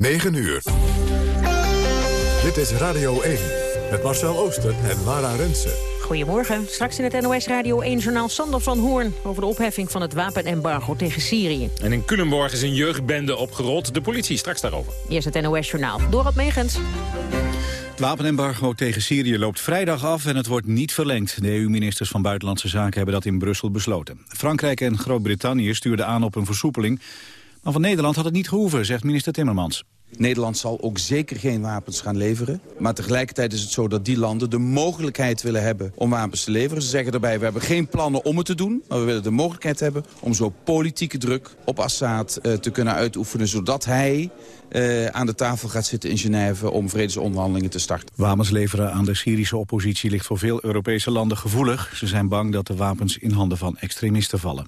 9 uur. Dit is Radio 1 met Marcel Ooster en Lara Rensen. Goedemorgen. Straks in het NOS Radio 1-journaal Sander van Hoorn... over de opheffing van het wapenembargo tegen Syrië. En in Culemborg is een jeugdbende opgerold. De politie straks daarover. Eerst het NOS-journaal. Dorot Megens. Het wapenembargo tegen Syrië loopt vrijdag af en het wordt niet verlengd. De EU-ministers van Buitenlandse Zaken hebben dat in Brussel besloten. Frankrijk en Groot-Brittannië stuurden aan op een versoepeling. Maar van Nederland had het niet gehoeven, zegt minister Timmermans. Nederland zal ook zeker geen wapens gaan leveren. Maar tegelijkertijd is het zo dat die landen de mogelijkheid willen hebben om wapens te leveren. Ze zeggen erbij, we hebben geen plannen om het te doen. Maar we willen de mogelijkheid hebben om zo politieke druk op Assad uh, te kunnen uitoefenen. Zodat hij uh, aan de tafel gaat zitten in Genève om vredesonderhandelingen te starten. Wapens leveren aan de Syrische oppositie ligt voor veel Europese landen gevoelig. Ze zijn bang dat de wapens in handen van extremisten vallen.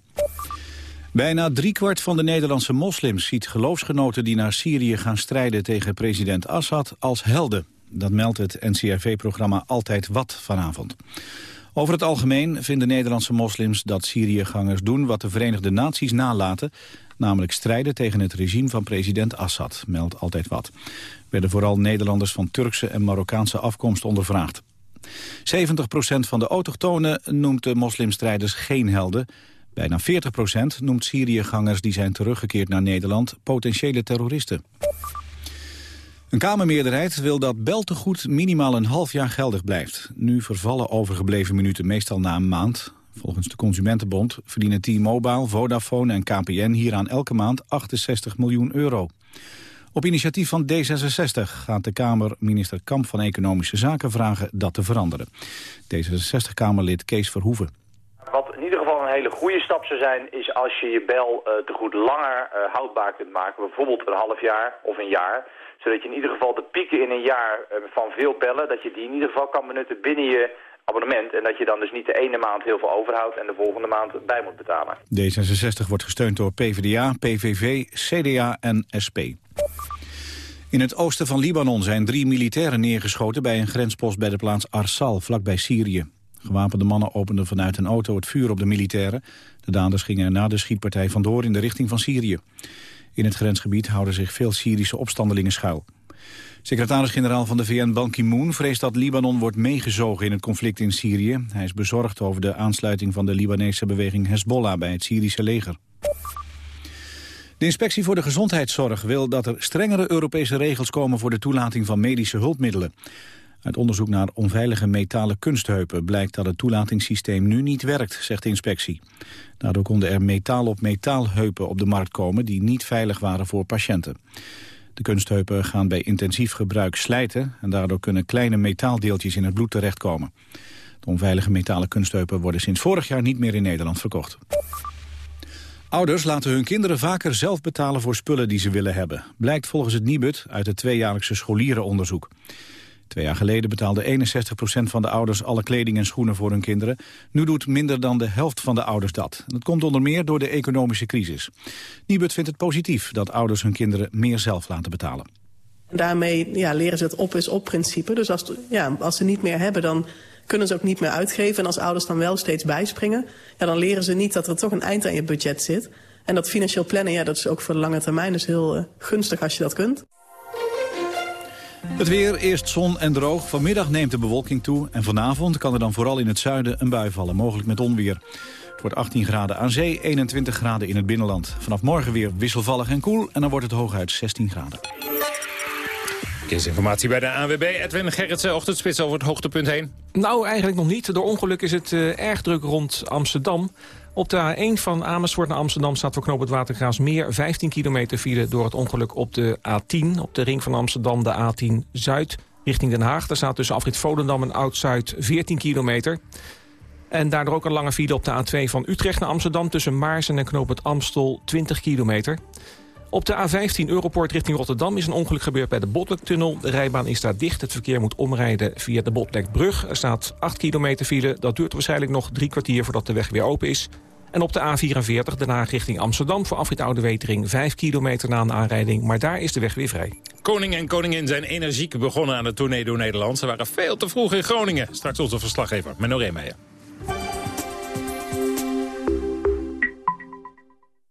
Bijna driekwart van de Nederlandse moslims ziet geloofsgenoten die naar Syrië gaan strijden tegen president Assad als helden. Dat meldt het NCRV-programma Altijd Wat vanavond. Over het algemeen vinden Nederlandse moslims dat Syriëgangers doen wat de Verenigde Naties nalaten, namelijk strijden tegen het regime van president Assad, meldt Altijd Wat. Er werden vooral Nederlanders van Turkse en Marokkaanse afkomst ondervraagd. 70% van de autochtonen noemt de moslimstrijders geen helden. Bijna 40% noemt Syriëgangers die zijn teruggekeerd naar Nederland potentiële terroristen. Een Kamermeerderheid wil dat beltegoed minimaal een half jaar geldig blijft. Nu vervallen overgebleven minuten meestal na een maand. Volgens de Consumentenbond verdienen T-Mobile, Vodafone en KPN hieraan elke maand 68 miljoen euro. Op initiatief van D66 gaat de Kamer minister Kamp van Economische Zaken vragen dat te veranderen. D66-Kamerlid Kees Verhoeven een hele goede stap zou zijn... is als je je bel uh, te goed langer uh, houdbaar kunt maken. Bijvoorbeeld een half jaar of een jaar. Zodat je in ieder geval de pieken in een jaar uh, van veel bellen... dat je die in ieder geval kan benutten binnen je abonnement. En dat je dan dus niet de ene maand heel veel overhoudt... en de volgende maand bij moet betalen. D66 wordt gesteund door PvdA, PVV, CDA en SP. In het oosten van Libanon zijn drie militairen neergeschoten... bij een grenspost bij de plaats Arsal, vlakbij Syrië. Gewapende mannen openden vanuit een auto het vuur op de militairen. De daders gingen na de schietpartij vandoor in de richting van Syrië. In het grensgebied houden zich veel Syrische opstandelingen schuil. Secretaris-generaal van de VN Ban Ki-moon vreest dat Libanon wordt meegezogen in het conflict in Syrië. Hij is bezorgd over de aansluiting van de Libanese beweging Hezbollah bij het Syrische leger. De inspectie voor de gezondheidszorg wil dat er strengere Europese regels komen voor de toelating van medische hulpmiddelen. Uit onderzoek naar onveilige metalen kunstheupen blijkt dat het toelatingssysteem nu niet werkt, zegt de inspectie. Daardoor konden er metaal op metaalheupen op de markt komen die niet veilig waren voor patiënten. De kunstheupen gaan bij intensief gebruik slijten en daardoor kunnen kleine metaaldeeltjes in het bloed terechtkomen. De onveilige metalen kunstheupen worden sinds vorig jaar niet meer in Nederland verkocht. Ouders laten hun kinderen vaker zelf betalen voor spullen die ze willen hebben. Blijkt volgens het Nibud uit het tweejaarlijkse scholierenonderzoek. Twee jaar geleden betaalde 61% van de ouders alle kleding en schoenen voor hun kinderen. Nu doet minder dan de helft van de ouders dat. Dat komt onder meer door de economische crisis. Nibud vindt het positief dat ouders hun kinderen meer zelf laten betalen. Daarmee ja, leren ze het op is op principe. Dus als, ja, als ze niet meer hebben, dan kunnen ze ook niet meer uitgeven. En als ouders dan wel steeds bijspringen, ja, dan leren ze niet dat er toch een eind aan je budget zit. En dat financieel plannen, ja, dat is ook voor de lange termijn dus heel uh, gunstig als je dat kunt. Het weer, eerst zon en droog. Vanmiddag neemt de bewolking toe. En vanavond kan er dan vooral in het zuiden een bui vallen, mogelijk met onweer. Het wordt 18 graden aan zee, 21 graden in het binnenland. Vanaf morgen weer wisselvallig en koel en dan wordt het hooguit 16 graden. Informatie bij de ANWB. Edwin Gerritsen, ochtendspits over het hoogtepunt heen. Nou, eigenlijk nog niet. Door ongeluk is het uh, erg druk rond Amsterdam. Op de A1 van Amersfoort naar Amsterdam staat voor knoop het Watergraafsmeer 15 kilometer file door het ongeluk op de A10. Op de ring van Amsterdam de A10 Zuid richting Den Haag. Daar staat tussen afrit Volendam en Oud-Zuid 14 kilometer. En daardoor ook een lange file op de A2 van Utrecht naar Amsterdam... tussen Maarsen en knoop het Amstel 20 kilometer. Op de A15 Europort richting Rotterdam is een ongeluk gebeurd bij de Botlektunnel. De rijbaan is daar dicht. Het verkeer moet omrijden via de Botlekbrug. Er staat 8 kilometer file. Dat duurt waarschijnlijk nog drie kwartier voordat de weg weer open is. En op de A44 daarna richting Amsterdam voor afrit Oude Wetering 5 kilometer na een aanrijding. Maar daar is de weg weer vrij. Koning en koningin zijn energiek begonnen aan de tournee door Nederland. Ze waren veel te vroeg in Groningen. Straks onze verslaggever Menno Reemeijer.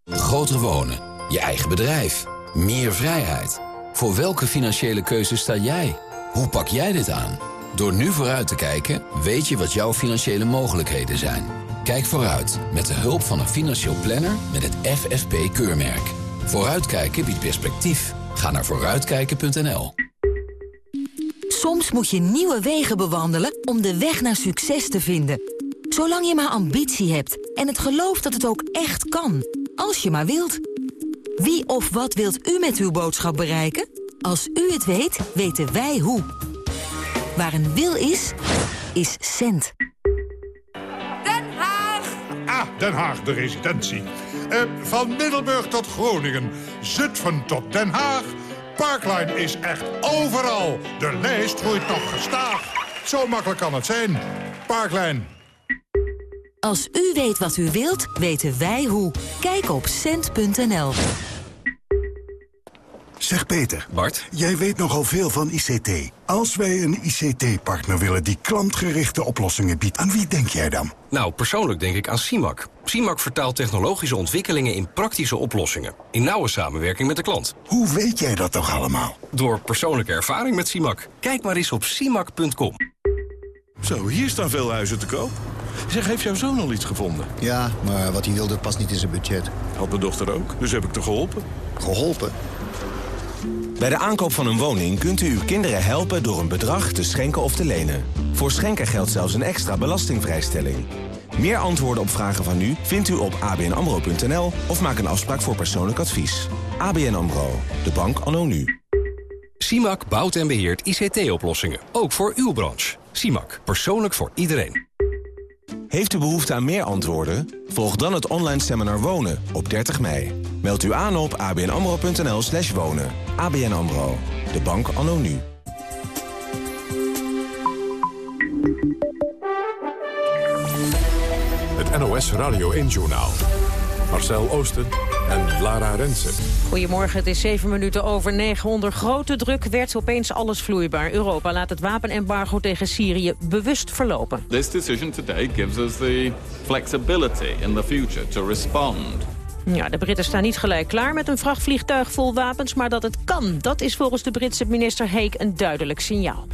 Groter wonen. Je eigen bedrijf. Meer vrijheid. Voor welke financiële keuze sta jij? Hoe pak jij dit aan? Door nu vooruit te kijken, weet je wat jouw financiële mogelijkheden zijn. Kijk vooruit met de hulp van een financieel planner met het FFP-keurmerk. Vooruitkijken biedt perspectief. Ga naar vooruitkijken.nl. Soms moet je nieuwe wegen bewandelen om de weg naar succes te vinden. Zolang je maar ambitie hebt en het gelooft dat het ook echt kan. Als je maar wilt. Wie of wat wilt u met uw boodschap bereiken? Als u het weet, weten wij hoe. Waar een wil is, is cent. Den Haag! Ah, Den Haag, de residentie. Uh, van Middelburg tot Groningen, Zutphen tot Den Haag... Parkline is echt overal. De lijst groeit nog gestaag. Zo makkelijk kan het zijn. Parkline. Als u weet wat u wilt, weten wij hoe. Kijk op cent.nl. Zeg Peter. Bart. Jij weet nogal veel van ICT. Als wij een ICT-partner willen die klantgerichte oplossingen biedt, aan wie denk jij dan? Nou, persoonlijk denk ik aan CIMAC. CIMAC vertaalt technologische ontwikkelingen in praktische oplossingen. In nauwe samenwerking met de klant. Hoe weet jij dat toch allemaal? Door persoonlijke ervaring met CIMAC. Kijk maar eens op CIMAC.com. Zo, hier staan veel huizen te koop. Zeg, heeft jouw zoon al iets gevonden? Ja, maar wat hij wilde past niet in zijn budget. Had mijn dochter ook, dus heb ik te geholpen. Geholpen? Bij de aankoop van een woning kunt u uw kinderen helpen door een bedrag te schenken of te lenen. Voor schenken geldt zelfs een extra belastingvrijstelling. Meer antwoorden op vragen van u vindt u op abnamro.nl of maak een afspraak voor persoonlijk advies. ABN AMRO, de bank anno nu. CIMAC bouwt en beheert ICT-oplossingen, ook voor uw branche. CIMAC, persoonlijk voor iedereen. Heeft u behoefte aan meer antwoorden? Volg dan het online seminar Wonen op 30 mei. Meld u aan op abnamro.nl slash wonen. ABN AMRO, de bank anno nu. Het NOS Radio 1-journaal. Marcel Oosten en Lara Rensen. Goedemorgen, het is zeven minuten over negen. Onder grote druk werd opeens alles vloeibaar. Europa laat het wapenembargo tegen Syrië bewust verlopen. This decision today gives us the flexibility in the future to respond. Ja, de Britten staan niet gelijk klaar met een vrachtvliegtuig vol wapens... maar dat het kan, dat is volgens de Britse minister Heek een duidelijk signaal.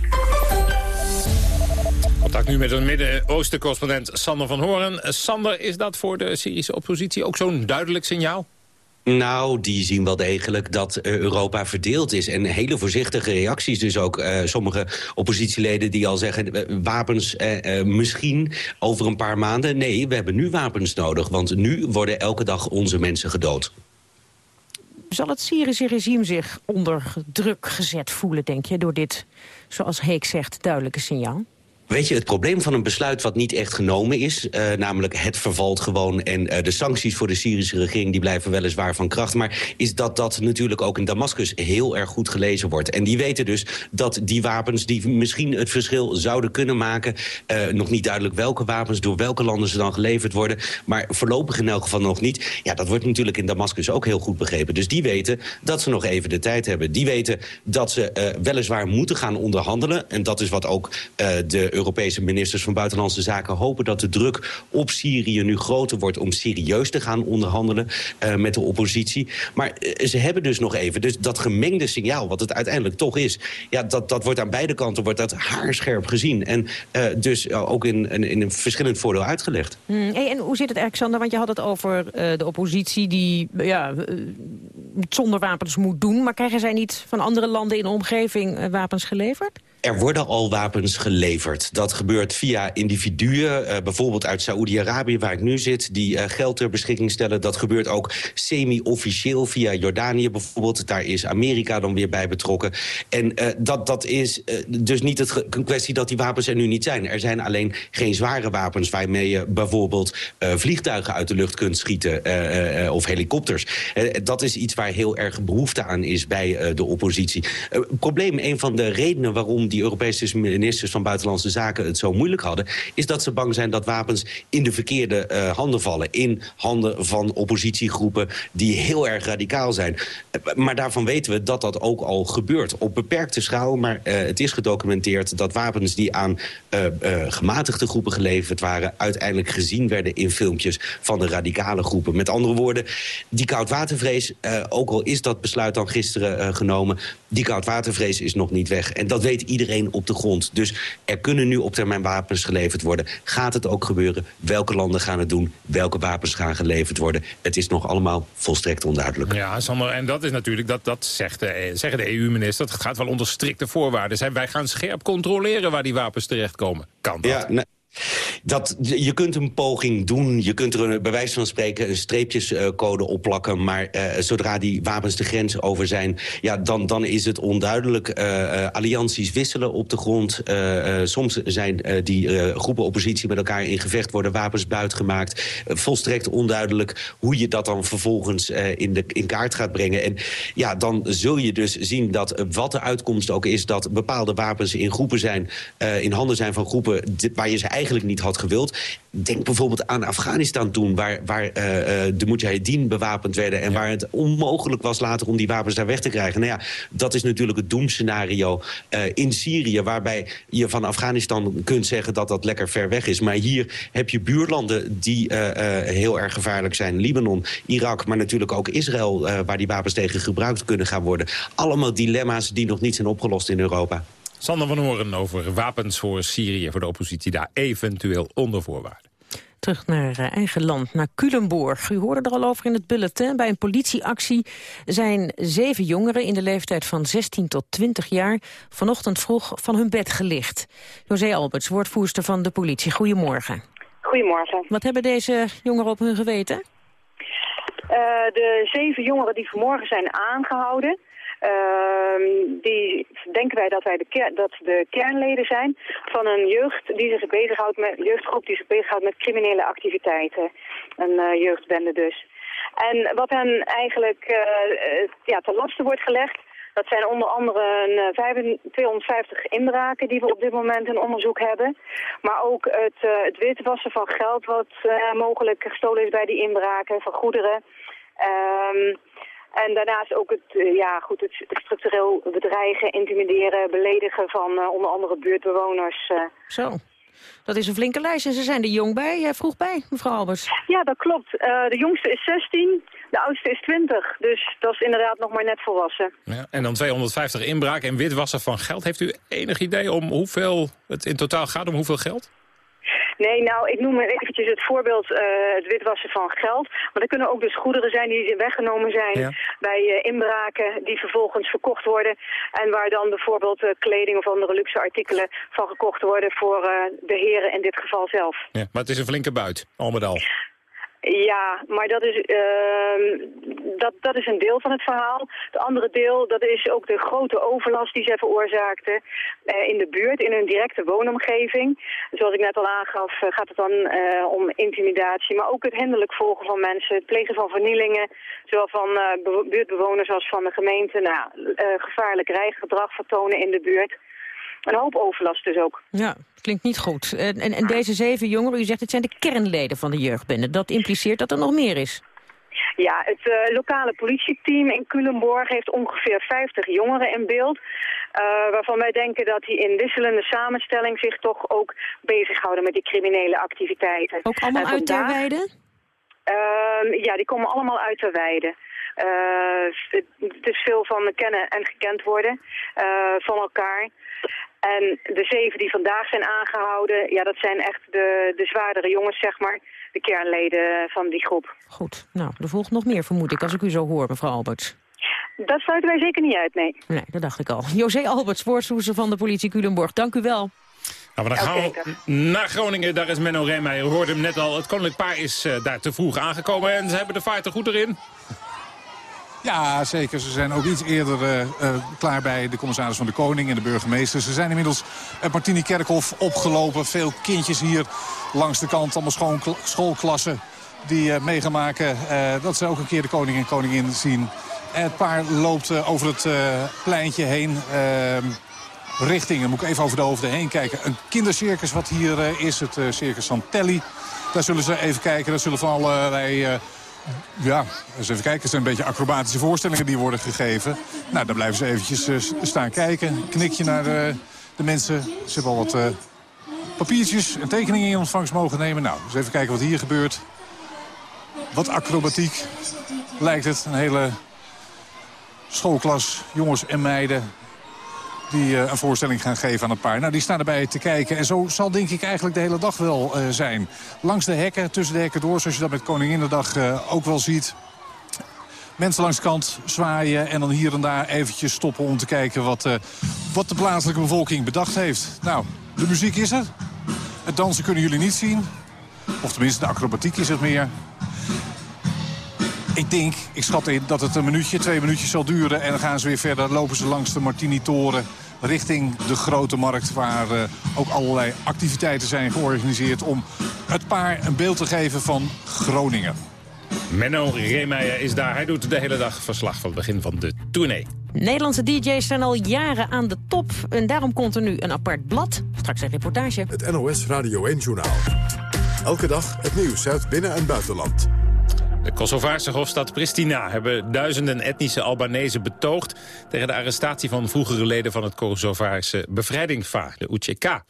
Contact nu met een Midden-Oosten-correspondent Sander van Horen. Sander, is dat voor de Syrische oppositie ook zo'n duidelijk signaal? Nou, die zien wel degelijk dat eh, Europa verdeeld is. En hele voorzichtige reacties dus ook. Uh, sommige oppositieleden die al zeggen... Uh, wapens misschien over een paar maanden. Nee, we hebben nu wapens nodig. Want nu worden elke dag onze mensen gedood. Zal het Syrische regime zich onder druk gezet voelen, denk je... door dit, zoals Heek zegt, duidelijke signaal? Weet je, het probleem van een besluit wat niet echt genomen is... Uh, namelijk het vervalt gewoon en uh, de sancties voor de Syrische regering... die blijven weliswaar van kracht, maar is dat dat natuurlijk ook in Damascus... heel erg goed gelezen wordt. En die weten dus dat die wapens die misschien het verschil zouden kunnen maken... Uh, nog niet duidelijk welke wapens, door welke landen ze dan geleverd worden... maar voorlopig in elk geval nog niet. Ja, dat wordt natuurlijk in Damascus ook heel goed begrepen. Dus die weten dat ze nog even de tijd hebben. Die weten dat ze weliswaar moeten gaan onderhandelen. En dat is wat ook de Europese ministers van Buitenlandse Zaken hopen dat de druk op Syrië nu groter wordt om serieus te gaan onderhandelen uh, met de oppositie. Maar uh, ze hebben dus nog even, dus dat gemengde signaal, wat het uiteindelijk toch is, ja, dat, dat wordt aan beide kanten wordt dat haarscherp gezien. En uh, dus ook in, in, een verschillend voordeel uitgelegd. Hmm, en hoe zit het, Alexander? Want je had het over de oppositie die ja, zonder wapens moet doen. Maar krijgen zij niet van andere landen in de omgeving wapens geleverd? Er worden al wapens geleverd. Dat gebeurt via individuen, uh, bijvoorbeeld uit Saoedi-Arabië, waar ik nu zit, die uh, geld ter beschikking stellen. Dat gebeurt ook semi-officieel via Jordanië bijvoorbeeld. Daar is Amerika dan weer bij betrokken. En uh, dat, dat is dus niet het een kwestie dat die wapens er nu niet zijn. Er zijn alleen geen zware wapens waarmee je bijvoorbeeld vliegtuigen uit de lucht kunt schieten of helikopters. dat is iets waar heel erg behoefte aan is bij de oppositie. probleem, een van de redenen waarom die Europese ministers van Buitenlandse Zaken het zo moeilijk hadden... is dat ze bang zijn dat wapens in de verkeerde uh, handen vallen. In handen van oppositiegroepen die heel erg radicaal zijn. Uh, maar daarvan weten we dat dat ook al gebeurt. Op beperkte schaal, maar uh, het is gedocumenteerd... dat wapens die aan gematigde groepen geleverd waren... uiteindelijk gezien werden in filmpjes van de radicale groepen. Met andere woorden, die koudwatervrees... ook al is dat besluit dan gisteren genomen... die koudwatervrees is nog niet weg. En dat weet iedereen op de grond. Dus er kunnen nu op termijn wapens geleverd worden. Gaat het ook gebeuren? Welke landen gaan het doen? Welke wapens gaan geleverd worden? Het is nog allemaal volstrekt onduidelijk. Ja, Sander, en dat is natuurlijk, dat, dat zegt de, zeggen de EU-minister... het gaat wel onder strikte voorwaarden. Wij gaan scherp controleren waar die wapens terechtkomen. Kan dat? Ja. Dat, je kunt een poging doen, je kunt er een, bij wijze van spreken een streepjescode opplakken... maar uh, zodra die wapens de grens over zijn, ja, dan, dan is het onduidelijk. Uh, allianties wisselen op de grond. soms zijn die groepen oppositie met elkaar in gevecht... worden wapens buitgemaakt. volstrekt onduidelijk hoe je dat dan vervolgens in, de, in kaart gaat brengen. En ja, dan zul je dus zien dat wat de uitkomst ook is... dat bepaalde wapens in groepen zijn, in handen zijn van groepen... waar je ze eigenlijk niet had gewild. Denk bijvoorbeeld aan Afghanistan toen, waar, waar uh, de Mujahideen bewapend werden... en waar het onmogelijk was later om die wapens daar weg te krijgen. Nou ja, dat is natuurlijk het doemscenario uh, in Syrië... waarbij je van Afghanistan kunt zeggen dat dat lekker ver weg is. Maar hier heb je buurlanden die uh, heel erg gevaarlijk zijn. Libanon, Irak, maar natuurlijk ook Israël... waar die wapens tegen gebruikt kunnen gaan worden. Allemaal dilemma's die nog niet zijn opgelost in Europa. Sander van Horen over wapens voor Syrië, voor de oppositie daar eventueel onder voorwaarden. Terug naar uh, eigen land, naar Culemborg. U hoorde er al over in het bulletin. Bij een politieactie zijn zeven jongeren in de leeftijd van 16 tot 20 jaar... vanochtend vroeg van hun bed gelicht. José Alberts, woordvoerster van de politie. Goedemorgen. Goedemorgen. Wat hebben deze jongeren op hun geweten? Uh, de zeven jongeren die vanmorgen zijn aangehouden... Uh, die denken wij dat wij de, dat de kernleden zijn van een jeugd die zich bezighoudt met jeugdgroep die zich bezighoudt met criminele activiteiten. Een uh, jeugdbende dus. En wat hen eigenlijk uh, ja, ten laste wordt gelegd, dat zijn onder andere een, 250 inbraken die we op dit moment in onderzoek hebben. Maar ook het, uh, het witwassen van geld wat mogelijk gestolen is bij die inbraken, van goederen. Um, en daarnaast ook het, uh, ja, goed, het structureel bedreigen, intimideren, beledigen van uh, onder andere buurtbewoners. Uh. Zo. Dat is een flinke lijst en ze zijn er jong bij. Jij vroeg bij, mevrouw Albers. Ja, dat klopt. de jongste is 16, de oudste is 20. Dus dat is inderdaad nog maar net volwassen. Ja, en dan 250 inbraken en witwassen van geld. Heeft u enig idee om hoeveel het in totaal gaat, om hoeveel geld? Nee, nou, ik noem eventjes het voorbeeld uh, het witwassen van geld. Maar er kunnen ook dus goederen zijn die weggenomen zijn ja. bij uh, inbraken die vervolgens verkocht worden. En waar dan bijvoorbeeld uh, kleding of andere luxe artikelen van gekocht worden voor de heren in dit geval zelf. Ja, maar het is een flinke buit, al met al. Ja, maar dat is, uh, dat, dat is een deel van het verhaal. Het andere deel, dat is ook de grote overlast die zij veroorzaakten uh, in de buurt, in hun directe woonomgeving. Zoals ik net al aangaf, uh, gaat het dan uh, om intimidatie, maar ook het hinderlijk volgen van mensen, het plegen van vernielingen, zowel van buurtbewoners als van de gemeente. Nou, gevaarlijk rijgedrag vertonen in de buurt. Een hoop overlast dus ook. Ja, klinkt niet goed. En, en, en deze zeven jongeren, u zegt het zijn de kernleden van de jeugdbende. Dat impliceert dat er nog meer is. Ja, het uh, lokale politieteam in Culemborg heeft ongeveer 50 jongeren in beeld. Uh, waarvan wij denken dat die in wisselende samenstelling zich toch ook bezighouden met die criminele activiteiten. Ook allemaal uit Terweide? Uh, ja, die komen allemaal uit Terweide. Uh, het is veel van kennen en gekend worden van elkaar. En de zeven die vandaag zijn aangehouden, ja, dat zijn echt de, de zwaardere jongens, zeg maar. De kernleden van die groep. Goed. Nou, er volgt nog meer, vermoed ik, als ik u zo hoor, mevrouw Alberts. Dat sluiten wij zeker niet uit, nee. Nee, dat dacht ik al. José Alberts, woordvoerder van de politie Culemborg. Dank u wel. Nou, dan gaan we naar Groningen. Daar is Menno Reemeijer. Hoorde hem net al. Het koninklijk paar is uh, daar te vroeg aangekomen. En ze hebben de vaart er goed erin. Ja, zeker. Ze zijn ook iets eerder uh, uh, klaar bij de commissaris van de Koning en de burgemeester. Ze zijn inmiddels het Martini Kerkhof opgelopen. Veel kindjes hier langs de kant, allemaal schoolklassen die uh, meegemaken dat ze ook een keer de koning en koningin zien. Het paar loopt over het pleintje heen. Ehm, richtingen. Moet ik even over de hoofden heen kijken. Een kindercircus wat hier eh, is, het Circus Santelli. Daar zullen ze even kijken. Daar zullen van allerlei... ja, eens even kijken. Het zijn een beetje acrobatische voorstellingen die worden gegeven. Nou, dan blijven ze eventjes staan kijken. Knikje naar de mensen. Ze hebben al wat papiertjes en tekeningen in ontvangst mogen nemen. Nou, eens even kijken wat hier gebeurt. Wat acrobatiek lijkt het. Een hele schoolklas, jongens en meiden die uh, een voorstelling gaan geven aan het paar. Nou, die staan erbij te kijken. En zo zal denk ik eigenlijk de hele dag wel uh, zijn. Langs de hekken, tussen de hekken door, zoals je dat met Koninginnedag uh, ook wel ziet. Mensen langs de kant zwaaien en dan hier en daar eventjes stoppen om te kijken wat, wat de plaatselijke bevolking bedacht heeft. Nou, de muziek is er. Het dansen kunnen jullie niet zien. Of tenminste, de acrobatiek is het meer. Ik denk, ik schat in dat het een minuutje, twee minuutjes zal duren. En dan gaan ze weer verder, lopen ze langs de Martini-toren richting de grote markt... waar uh, ook allerlei activiteiten zijn georganiseerd... om het paar een beeld te geven van Groningen. Menno Reemeijer is daar. Hij doet de hele dag verslag van het begin van de tournee. Nederlandse DJ's zijn al jaren aan de top. En daarom komt er nu een apart blad. Straks een reportage. Het NOS Radio 1-journaal. Elke dag het nieuws uit binnen- en buitenland. De Kosovaarse hoofdstad Pristina hebben duizenden etnische Albanese betoogd... tegen de arrestatie van vroegere leden van het Kosovaarse bevrijdingsvaar, de UCK.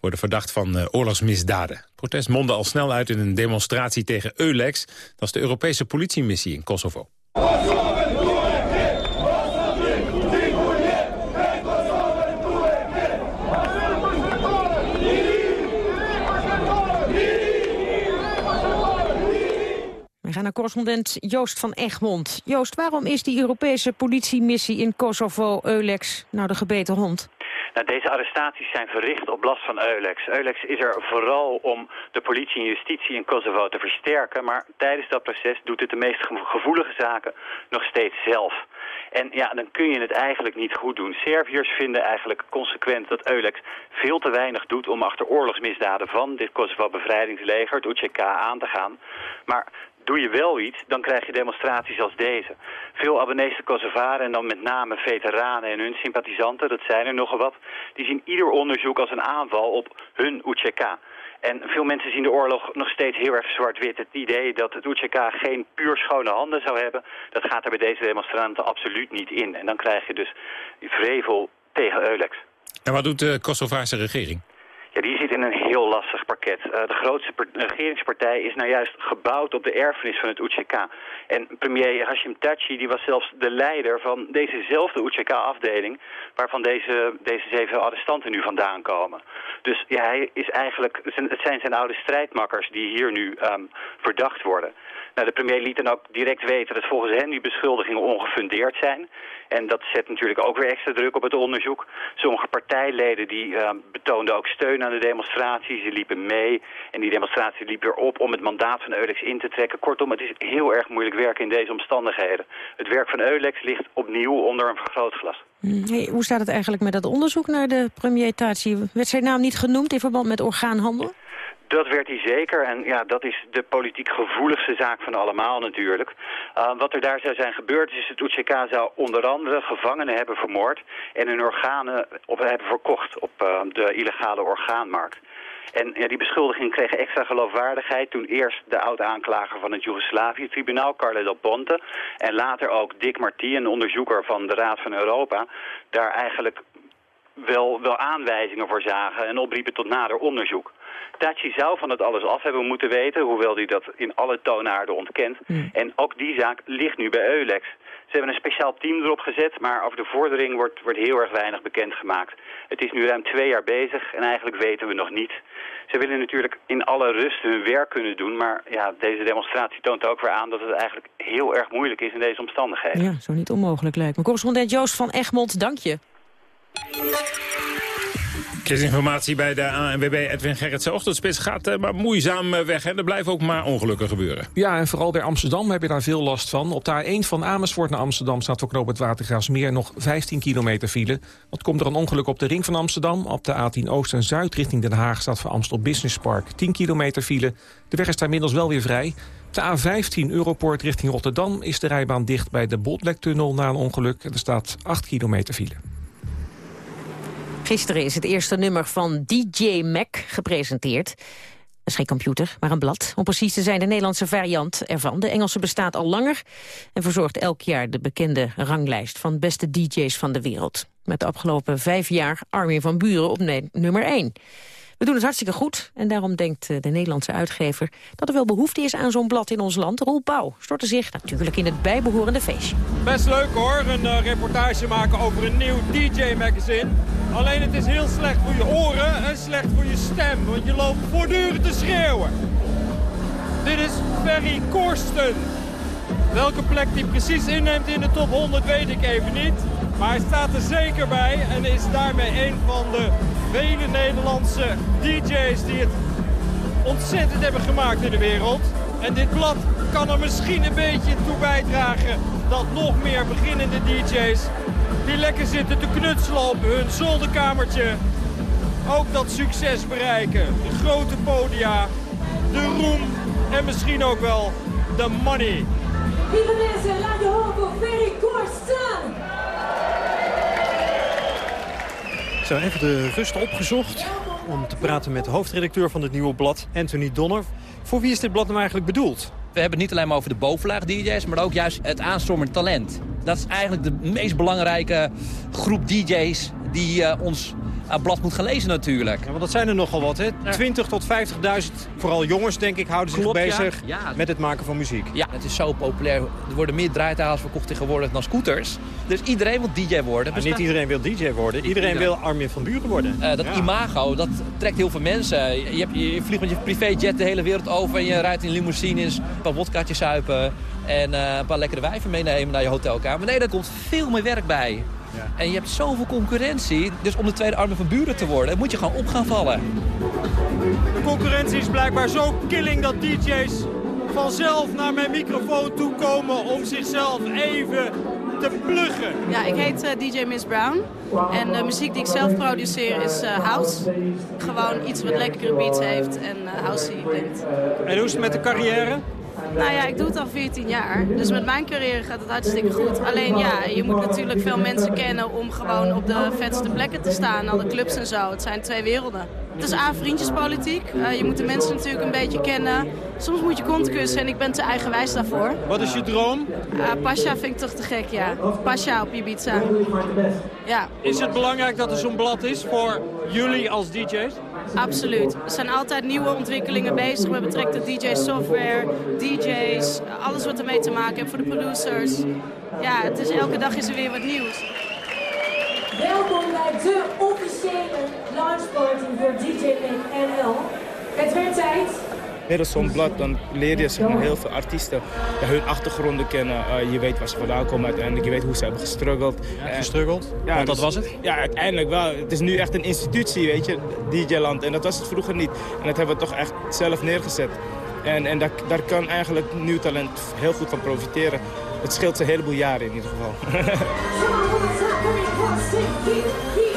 Worden verdacht van uh, oorlogsmisdaden. Protest mondde al snel uit in een demonstratie tegen EULEX. Dat is de Europese politiemissie in Kosovo. We gaan naar correspondent Joost van Egmond. Joost, waarom is die Europese politiemissie in Kosovo, Eulex, nou de gebeten hond? Nou, deze arrestaties zijn verricht op last van Eulex. Eulex is er vooral om de politie en justitie in Kosovo te versterken... maar tijdens dat proces doet het de meest gevoelige zaken nog steeds zelf. En ja, dan kun je het eigenlijk niet goed doen. Serviërs vinden eigenlijk consequent dat Eulex veel te weinig doet... om achter oorlogsmisdaden van dit Kosovo-bevrijdingsleger, het UCK, aan te gaan. Maar Doe je wel iets, dan krijg je demonstraties als deze. Veel Albanese Kosovaren en dan met name veteranen en hun sympathisanten, dat zijn er nogal wat, die zien ieder onderzoek als een aanval op hun UCK. En veel mensen zien de oorlog nog steeds heel erg zwart-wit. Het idee dat het UCK geen puur schone handen zou hebben, dat gaat er bij deze demonstranten absoluut niet in. En dan krijg je dus vrevel tegen Eulex. En wat doet de Kosovaarse regering? Die zit in een heel lastig pakket. Uh, de grootste regeringspartij is nou juist gebouwd op de erfenis van het UCK. En premier Hashim Tachi die was zelfs de leider van dezezelfde UCK-afdeling... waarvan deze, deze zeven arrestanten nu vandaan komen. Dus ja, hij is eigenlijk, het zijn zijn oude strijdmakkers die hier nu um, verdacht worden. Nou, de premier liet dan ook direct weten dat volgens hen die beschuldigingen ongefundeerd zijn. En dat zet natuurlijk ook weer extra druk op het onderzoek. Sommige partijleden die uh, betoonden ook steun aan de demonstraties. Ze liepen mee en die demonstratie liep weer op om het mandaat van Eulex in te trekken. Kortom, het is heel erg moeilijk werken in deze omstandigheden. Het werk van Eulex ligt opnieuw onder een vergrootglas. Hey, hoe staat het eigenlijk met dat onderzoek naar de premier Taci? Werd zijn naam niet genoemd in verband met orgaanhandel? Dat werd hij zeker. En ja, dat is de politiek gevoeligste zaak van allemaal natuurlijk. Uh, wat er daar zou zijn gebeurd is het UCK zou onder andere gevangenen hebben vermoord... en hun organen op, hebben verkocht op uh, de illegale orgaanmarkt. En ja, die beschuldigingen kregen extra geloofwaardigheid toen eerst de oud-aanklager van het Joegoslavië-tribunaal, Carle Del Ponte, en later ook Dick Marty, een onderzoeker van de Raad van Europa, daar eigenlijk wel, wel aanwijzingen voor zagen en opriepen tot nader onderzoek. Tachi zou van het alles af hebben moeten weten, hoewel hij dat in alle toonaarden ontkent. Hmm. En ook die zaak ligt nu bij Eulex. Ze hebben een speciaal team erop gezet, maar over de vordering wordt, wordt heel erg weinig bekendgemaakt. Het is nu ruim twee jaar bezig en eigenlijk weten we nog niet. Ze willen natuurlijk in alle rust hun werk kunnen doen, maar ja, deze demonstratie toont ook weer aan dat het eigenlijk heel erg moeilijk is in deze omstandigheden. Ja, zo niet onmogelijk lijkt me. Correspondent Joost van Egmond, dank je. Informatie bij de ANWB Edwin Gerritsen. Ochtendspits gaat uh, maar moeizaam eh, weg. En er blijven ook maar ongelukken gebeuren. Ja, en vooral bij Amsterdam heb je daar veel last van. Op de A1 van Amersfoort naar Amsterdam staat voor knoop het Watergraafsmeer nog 15 kilometer file. Wat komt er een ongeluk op de ring van Amsterdam? Op de A10 Oost en Zuid richting Den Haag staat voor Amstel Business Park 10 kilometer file. De weg is daar inmiddels wel weer vrij. De A15 Europoort richting Rotterdam is de rijbaan dicht bij de Botlektunnel na een ongeluk. Er staat 8 kilometer file. Gisteren is het eerste nummer van DJ Mac gepresenteerd. Dat is geen computer, maar een blad. Om precies te zijn de Nederlandse variant ervan. De Engelse bestaat al langer en verzorgt elk jaar de bekende ranglijst van beste DJ's van de wereld. Met de afgelopen vijf jaar Armin van Buren op nummer 1. We doen het hartstikke goed en daarom denkt eh, de Nederlandse uitgever... dat er wel behoefte is aan zo'n blad in ons land. Roel Pauw stortte zich natuurlijk in het bijbehorende feestje. Best leuk hoor, een uh, reportage maken over een nieuw DJ-magazine. Alleen het is heel slecht voor je oren en slecht voor je stem, want je loopt voortdurend te schreeuwen. Dit is Ferry Korsten. Welke plek die precies inneemt in de top 100 weet ik even niet. Maar hij staat er zeker bij en is daarmee een van de vele Nederlandse DJ's die het ontzettend hebben gemaakt in de wereld. En dit blad kan er misschien een beetje toe bijdragen dat nog meer beginnende DJ's die lekker zitten te knutselen op hun zolderkamertje ook dat succes bereiken. De grote podia, de roem en misschien ook wel de money. Lieve mensen, laat je horen voor Ferry Korsten. Zo, even de rust opgezocht om te praten met de hoofdredacteur van het nieuwe blad, Anthony Donner. Voor wie is dit blad nou eigenlijk bedoeld? We hebben het niet alleen maar over de bovenlaag DJ's, maar ook juist het aanstormend talent. Dat is eigenlijk de meest belangrijke groep DJ's die uh, ons uh, blad moet gaan lezen natuurlijk. Ja, want dat zijn er nogal wat, hè? 20 tot 50.000, vooral jongens denk ik, houden zich bezig ja. Ja. met het maken van muziek. Ja, het is zo populair. Er worden meer draaitafels verkocht tegenwoordig dan scooters. Dus iedereen wil DJ worden. Maar niet iedereen wil DJ worden, iedereen wil Armin van Buren worden. Uh, dat imago, dat trekt heel veel mensen. Je, hebt, je vliegt met je privéjet de hele wereld over... en je rijdt in limousines, een paar wodkaatjes zuipen... en eh, een paar lekkere wijven meenemen naar je hotelkamer. Nee, daar komt veel meer werk bij. En je hebt zoveel concurrentie. Dus om de tweede Armin van Buren te worden... moet je gewoon op gaan vallen. De concurrentie is blijkbaar zo killing dat DJ's vanzelf naar mijn microfoon toe komen om zichzelf even te pluggen. Ja, ik heet eh, DJ Miss Brown. En de muziek die ik zelf produceer is eh, house. Gewoon iets wat lekkere beats heeft en uh, housey klinkt. En hoe is het met de carrière? Nou ja, ik doe het al 14 jaar. Dus met mijn carrière gaat het hartstikke goed. Alleen ja, je moet natuurlijk veel mensen kennen om gewoon op de vetste plekken te staan. Al de clubs en zo. Het zijn twee werelden. Het is A, vriendjespolitiek. Uh, je moet de mensen natuurlijk een beetje kennen. Soms moet je kont kussen en ik ben te eigenwijs daarvoor. Wat is je droom? Uh, Pasha vind ik toch te gek, ja. Pasha op Ibiza. Ja. Is het belangrijk dat er zo'n blad is voor jullie als DJ's? Absoluut. Er zijn altijd nieuwe ontwikkelingen bezig met betrekking tot DJ-software, DJ's, alles wat ermee te maken heeft voor de producers. Ja, het is, elke dag is er weer wat nieuws. Welkom bij de officiële launchparty voor DJ NL. Het werd tijd. Middels zo'n blad dan leer je zeg maar, heel veel artiesten ja, hun achtergronden kennen. Uh, je weet waar ze vandaan komen uiteindelijk. Je weet hoe ze hebben gestruggeld. Ja, gestruggeld? Ja, Want dat dus, was het? Ja, uiteindelijk wel. Het is nu echt een institutie, weet je, DJ-land. En dat was het vroeger niet. En dat hebben we toch echt zelf neergezet. En, en daar, daar kan eigenlijk nieuw talent heel goed van profiteren. Het scheelt ze een heleboel jaren in ieder geval.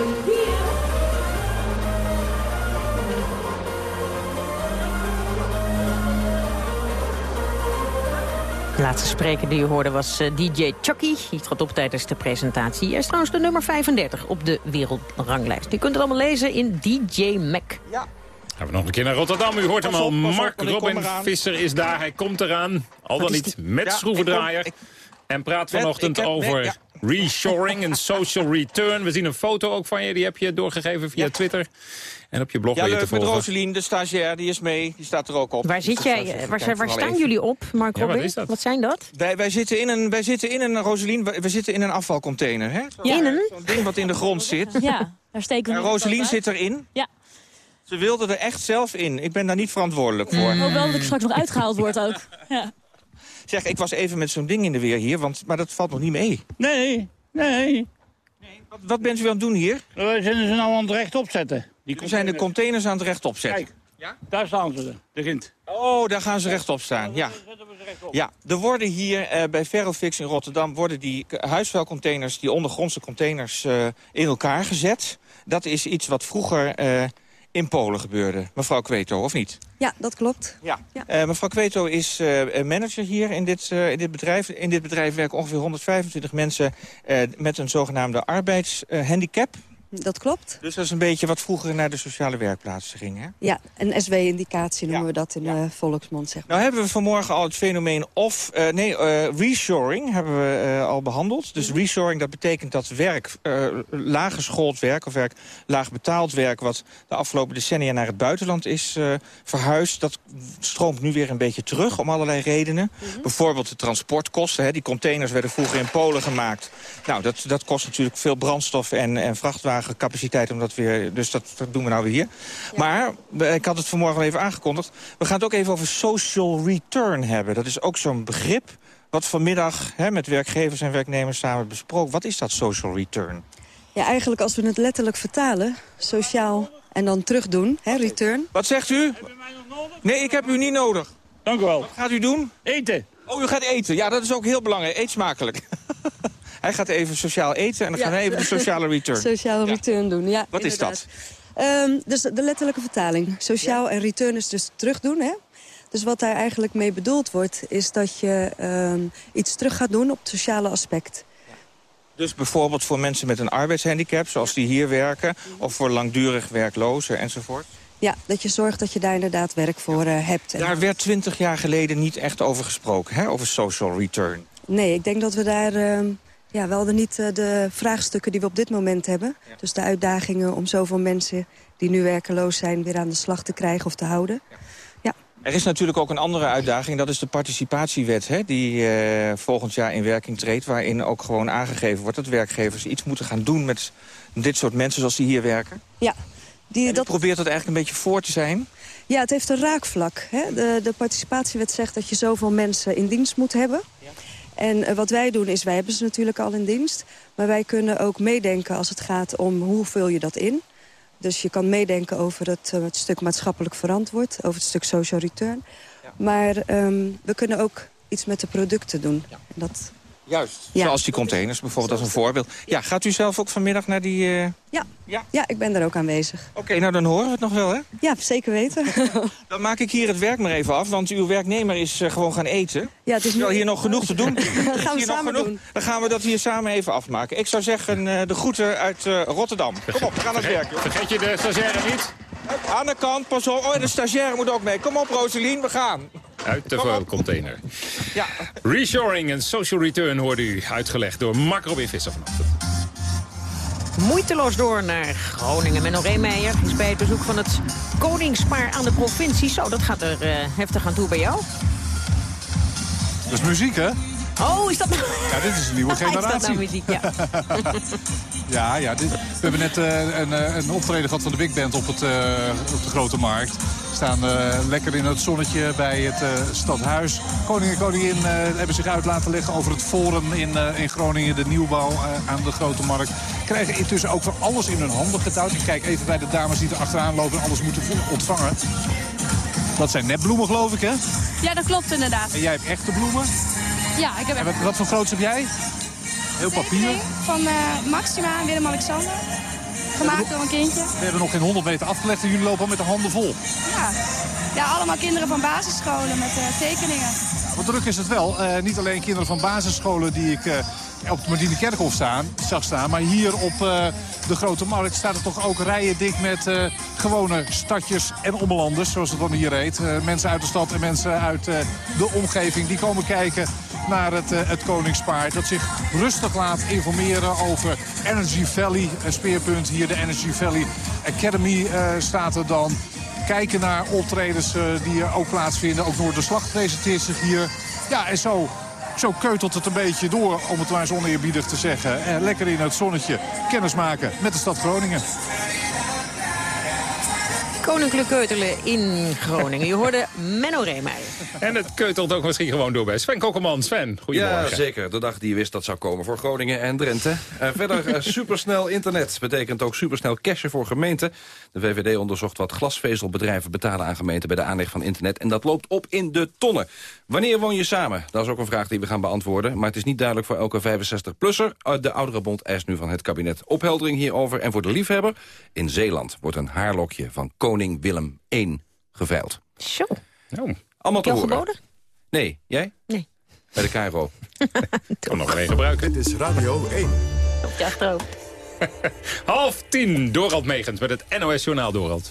De laatste spreker die u hoorde was uh, DJ Chucky. Die trad op tijdens de presentatie. Hij is trouwens de nummer 35 op de wereldranglijst. U kunt het allemaal lezen in DJ Mac. Ja. Gaan we nog een keer naar Rotterdam. U hoort hem al. Mark Robin Visser is daar. Hij komt eraan. Al dan niet met ja, schroevendraaier. Ik kom, ik... En praat vanochtend over ja. reshoring en social return. We zien een foto ook van je. Die heb je doorgegeven via ja. Twitter. En op je blog ja, leuk, te volgen. met Roselien, de stagiair, die is mee. Die staat er ook op. Waar, zit jij, waar, waar, waar staan jullie op, Mark ja, Robin? Wat, wat, zijn dat? Wij, wij, zitten in een, wij zitten in een, Roselien, wij, wij zitten in een afvalcontainer. Hè? Zo, in een? Zo'n ding wat in de grond zit. Ja, daar steken we En Roselien zit erin. Ja. Ze wilde er echt zelf in. Ik ben daar niet verantwoordelijk voor. Ik hoop wel dat ik straks nog uitgehaald word ook. Ja. Zeg, ik was even met zo'n ding in de weer hier, want, maar dat valt nog niet mee. Nee, nee. nee wat, wat bent u aan het doen hier? We zijn ze nou aan het rechtop zetten. Die We zijn de containers aan het rechtop zetten. Kijk, ja? daar staan ze, de grind. Oh, daar gaan ze rechtop staan, ja. Ja, er worden hier uh, bij Ferrofix in Rotterdam... worden die huisvuilcontainers, die ondergrondse containers, uh, in elkaar gezet. Dat is iets wat vroeger... Uh, in Polen gebeurde. Mevrouw Kweto, of niet? Ja, dat klopt. Ja. ja. Uh, mevrouw Kweto is uh, manager hier in dit, uh, in dit bedrijf. In dit bedrijf werken ongeveer 125 mensen met een zogenaamde arbeidshandicap. Dat klopt. Dus dat is een beetje wat vroeger naar de sociale werkplaatsen ging, hè? Ja, een SW-indicatie noemen we dat in de volksmond, zeg maar. Nou hebben we vanmorgen al het fenomeen of... eh, nee, eh, reshoring hebben we eh, al behandeld. Dus reshoring, dat betekent dat werk, laaggeschoold werk... of werk, laag betaald werk... wat de afgelopen decennia naar het buitenland is verhuisd... dat stroomt nu weer een beetje terug om allerlei redenen. Bijvoorbeeld de transportkosten. Hè. Die containers werden vroeger in Polen gemaakt. Nou, dat, dat kost natuurlijk veel brandstof en, en vrachtwagencapaciteit. Om dat weer, dus dat, dat doen we nou weer hier. Maar, ik had het vanmorgen al even aangekondigd... we gaan het ook even over social return hebben. Dat is ook zo'n begrip wat vanmiddag hè, met werkgevers en werknemers samen besproken. Wat is dat social return? Ja, eigenlijk als we het letterlijk vertalen, sociaal en dan terugdoen, hè, return. Wat zegt u? Nee, ik heb u niet nodig. Dank u wel. Wat gaat u doen? Eten. Oh, u gaat eten. Ja, dat is ook heel belangrijk. Eet smakelijk. Hij gaat even sociaal eten en dan gaan wij even de sociale return. Sociale return doen, ja. Wat is inderdaad. Ehm, dus de letterlijke vertaling. Sociaal en return is dus terugdoen, hè? Dus wat daar eigenlijk mee bedoeld wordt, is dat je ehm, iets terug gaat doen op het sociale aspect. Dus bijvoorbeeld voor mensen met een arbeidshandicap, zoals die hier werken... of voor langdurig werklozen enzovoort. Ja, dat je zorgt dat je daar inderdaad werk voor eh, hebt. Daar werd twintig jaar geleden niet echt over gesproken, hè? over social return. Nee, ik denk dat we daar ehm, ja, wel de, niet eh, de vraagstukken die we op dit moment hebben... dus de uitdagingen om zoveel mensen die nu werkeloos zijn... weer aan de slag te krijgen of te houden. Er is natuurlijk ook een andere uitdaging, dat is de participatiewet... Hè, die eh, volgend jaar in werking treedt, waarin ook gewoon aangegeven wordt... dat werkgevers iets moeten gaan doen met dit soort mensen zoals die hier werken. Ja, die, dat... probeert dat eigenlijk een beetje voor te zijn. Ja, het heeft een raakvlak. Hè? De, de participatiewet zegt dat je zoveel mensen in dienst moet hebben. En eh, wat wij doen is, wij hebben ze natuurlijk al in dienst. Maar wij kunnen ook meedenken als het gaat om hoe vul je dat in. Dus je kan meedenken over het, eh, het stuk maatschappelijk verantwoord. Over het stuk social return. Maar ehm, we kunnen ook iets met de producten doen. En Dat, Juist. Ja. Zoals die containers bijvoorbeeld als een voorbeeld. Ja, gaat u zelf ook vanmiddag naar die... eh, ja. Ja. ja, ik ben daar ook aanwezig. Oké, nou dan horen we het nog wel, hè? Ja, zeker weten. Dan maak ik hier het werk maar even af, want uw werknemer is eh, gewoon gaan eten. Ja, het is nu- hier nog genoeg te doen. Dat gaan we samen genoeg. doen. Dan gaan we dat hier samen even afmaken. Ik zou zeggen, eh, de groeten uit eh, Rotterdam. Kom op, we gaan aan het werk. joh. Vergeet je de stagiaire niet? Aan de kant, pas op. Oh, de stagiaire moet ook mee. Kom op, Roselien, we gaan. Uit de container. Ja. Reshoring en social return hoorde u uitgelegd door Mark Robin Visser vanochtend. Moeiteloos door naar Groningen. Menno Reemeijer is bij het bezoek van het koningspaar aan de provincie. Zo, dat gaat er eh, heftig aan toe bij jou. Dat is muziek, hè? Oh, is dat nou... Ja, dit is een nieuwe Is dat generatie. nou muziek, ja. Ja, ja dit, we hebben net eh, een, eh, een optreden gehad van de Big Band op, het, eh, op de Grote Markt. We staan lekker in het zonnetje bij het stadhuis. Koning en koningin hebben zich uit laten leggen over het forum in, in Groningen. De nieuwbouw aan de Grote Markt. Krijgen intussen ook van alles in hun handen gedouwd. Ik kijk even bij de dames die er achteraan lopen en alles moeten ontvangen. Dat zijn nepbloemen, geloof ik, hè? Ja, dat klopt inderdaad. En jij hebt echte bloemen. Ja, ik heb echt wat, wat voor groots heb jij? Heel papier. van eh, Maxima en Willem-Alexander. Gemaakt door een kindje. We hebben nog geen 100 meter afgelegd en jullie lopen al met de handen vol. Ja. ja, allemaal kinderen van basisscholen met eh, tekeningen. Wat druk is het wel. Eh, niet alleen kinderen van basisscholen die ik op het Martine Kerkhof staan, zag staan. Maar hier op eh, de Grote Markt staat er toch ook rijen dik met eh, gewone stadjes en ommelanders. Zoals het dan hier heet. Eh, mensen uit de stad en mensen uit de omgeving die komen kijken naar het, het Koningspaar. Dat zich rustig laat informeren over Energy Valley. Een speerpunt hier, de Energy Valley Academy staat er dan kijken naar optredens die er ook plaatsvinden. Ook Noorderslag presenteert zich hier. Ja, en zo, zo keutelt het een beetje door, om het maar eens oneerbiedig te zeggen. Eh, lekker in het zonnetje kennis maken met de stad Groningen. Koninklijk Keutelen in Groningen. Je hoorde Menno Reemeijer. En het keutelt ook misschien gewoon door bij Sven Kokkelman. Sven, goedemorgen. Ja, zeker. De dag die je wist dat zou komen voor Groningen en Drenthe. Eh, verder eh, supersnel internet betekent ook supersnel cashen voor gemeenten. De VVD onderzocht wat glasvezelbedrijven betalen aan gemeenten bij de aanleg van internet. En dat loopt op in de tonnen. Wanneer woon je samen? Dat is ook een vraag die we gaan beantwoorden. Maar het is niet duidelijk voor elke 65-plusser. Uh, de Ouderenbond eist nu van het kabinet opheldering hierover. En voor de liefhebber, in Zeeland wordt een haarlokje van koning Willem I geveild. Zo. Oh. Allemaal te horen. geboden? Nee, jij? Nee. Bij de Cairo. kan nog één gebruiken. Dit is Radio 1. Op je achterhoofd. Half tien, Dorald Megens met het NOS Journaal Dorald.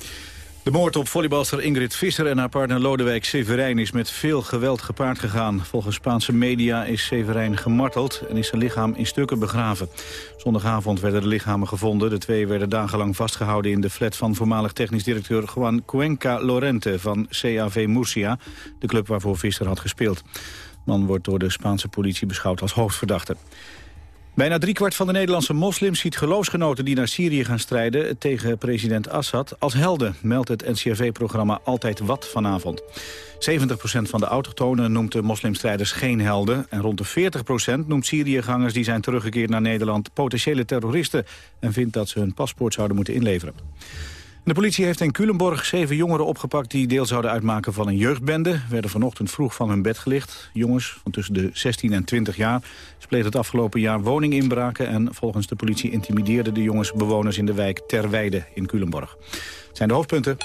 De moord op volleybalster Ingrid Visser en haar partner Lodewijk Severijn is met veel geweld gepaard gegaan. Volgens Spaanse media is Severijn gemarteld en is zijn lichaam in stukken begraven. Zondagavond werden de lichamen gevonden. De twee werden dagenlang vastgehouden in de flat van voormalig technisch directeur Juan Cuenca Lorente van CAV Murcia, de club waarvoor Visser had gespeeld. De man wordt door de Spaanse politie beschouwd als hoofdverdachte. Bijna driekwart van de Nederlandse moslims ziet geloofsgenoten die naar Syrië gaan strijden tegen president Assad als helden, meldt het NCRV-programma Altijd Wat vanavond. 70% van de autochtonen noemt de moslimstrijders geen helden en rond de 40% noemt Syriëgangers die zijn teruggekeerd naar Nederland potentiële terroristen en vindt dat ze hun paspoort zouden moeten inleveren. De politie heeft in Culemborg zeven jongeren opgepakt... die deel zouden uitmaken van een jeugdbende. Werden vanochtend vroeg van hun bed gelicht. Jongens van tussen de 16 en 20 jaar spleegden het afgelopen jaar woninginbraken... en volgens de politie intimideerden de jongens bewoners in de wijk Terweide in Culemborg. Het zijn de hoofdpunten.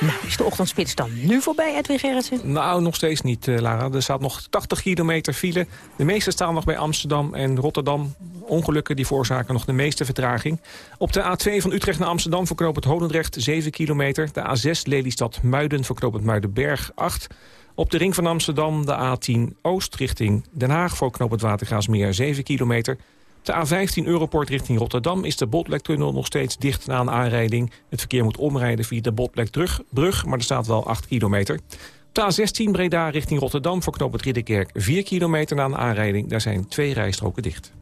Nou, is de ochtendspits dan nu voorbij, Edwin Gerritsen? Nou, nog steeds niet, uh, Lara. Er staat nog 80 kilometer file. De meeste staan nog bij Amsterdam en Rotterdam. Ongelukken die veroorzaken nog de meeste vertraging. Op de A2 van Utrecht naar Amsterdam verknoopt het Hodendrecht 7 kilometer. De A6 Lelystad Muiden verknoopt het Muidenberg 8 op de ring van Amsterdam de A10 Oost richting Den Haag... voor knoop het Watergaasmeer 7 kilometer. De A15 Europort richting Rotterdam is de Botlektunnel nog steeds dicht na een aanrijding. Het verkeer moet omrijden via de Botlekbrug, maar er staat wel 8 kilometer. De A16 Breda richting Rotterdam voor knoop het Ridderkerk 4 kilometer na een aanrijding. Daar zijn twee rijstroken dicht.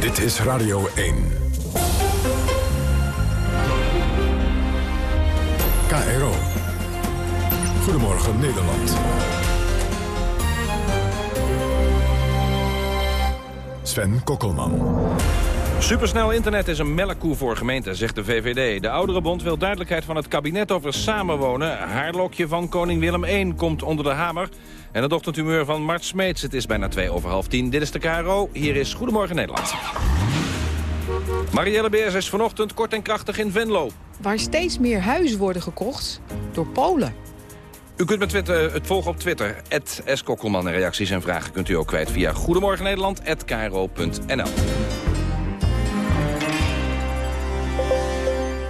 Dit is Radio 1. KRO. Goedemorgen Nederland. Sven Kokkelman. Supersnel internet is een melkkoe voor gemeenten, zegt de VVD. De Ouderenbond wil duidelijkheid van het kabinet over samenwonen. Haarlokje van koning Willem I komt onder de hamer. En het ochtendhumeur van Mart Smeets. Het is bijna twee over half tien. Dit is de KRO. Hier is Goedemorgen Nederland. Marielle Beers is vanochtend kort en krachtig in Venlo. Waar steeds meer huizen worden gekocht door Polen. U kunt met Twitter, het volgen op Twitter. @skokkelman en reacties en vragen kunt u ook kwijt via Goedemorgen Nederland@kro.nl.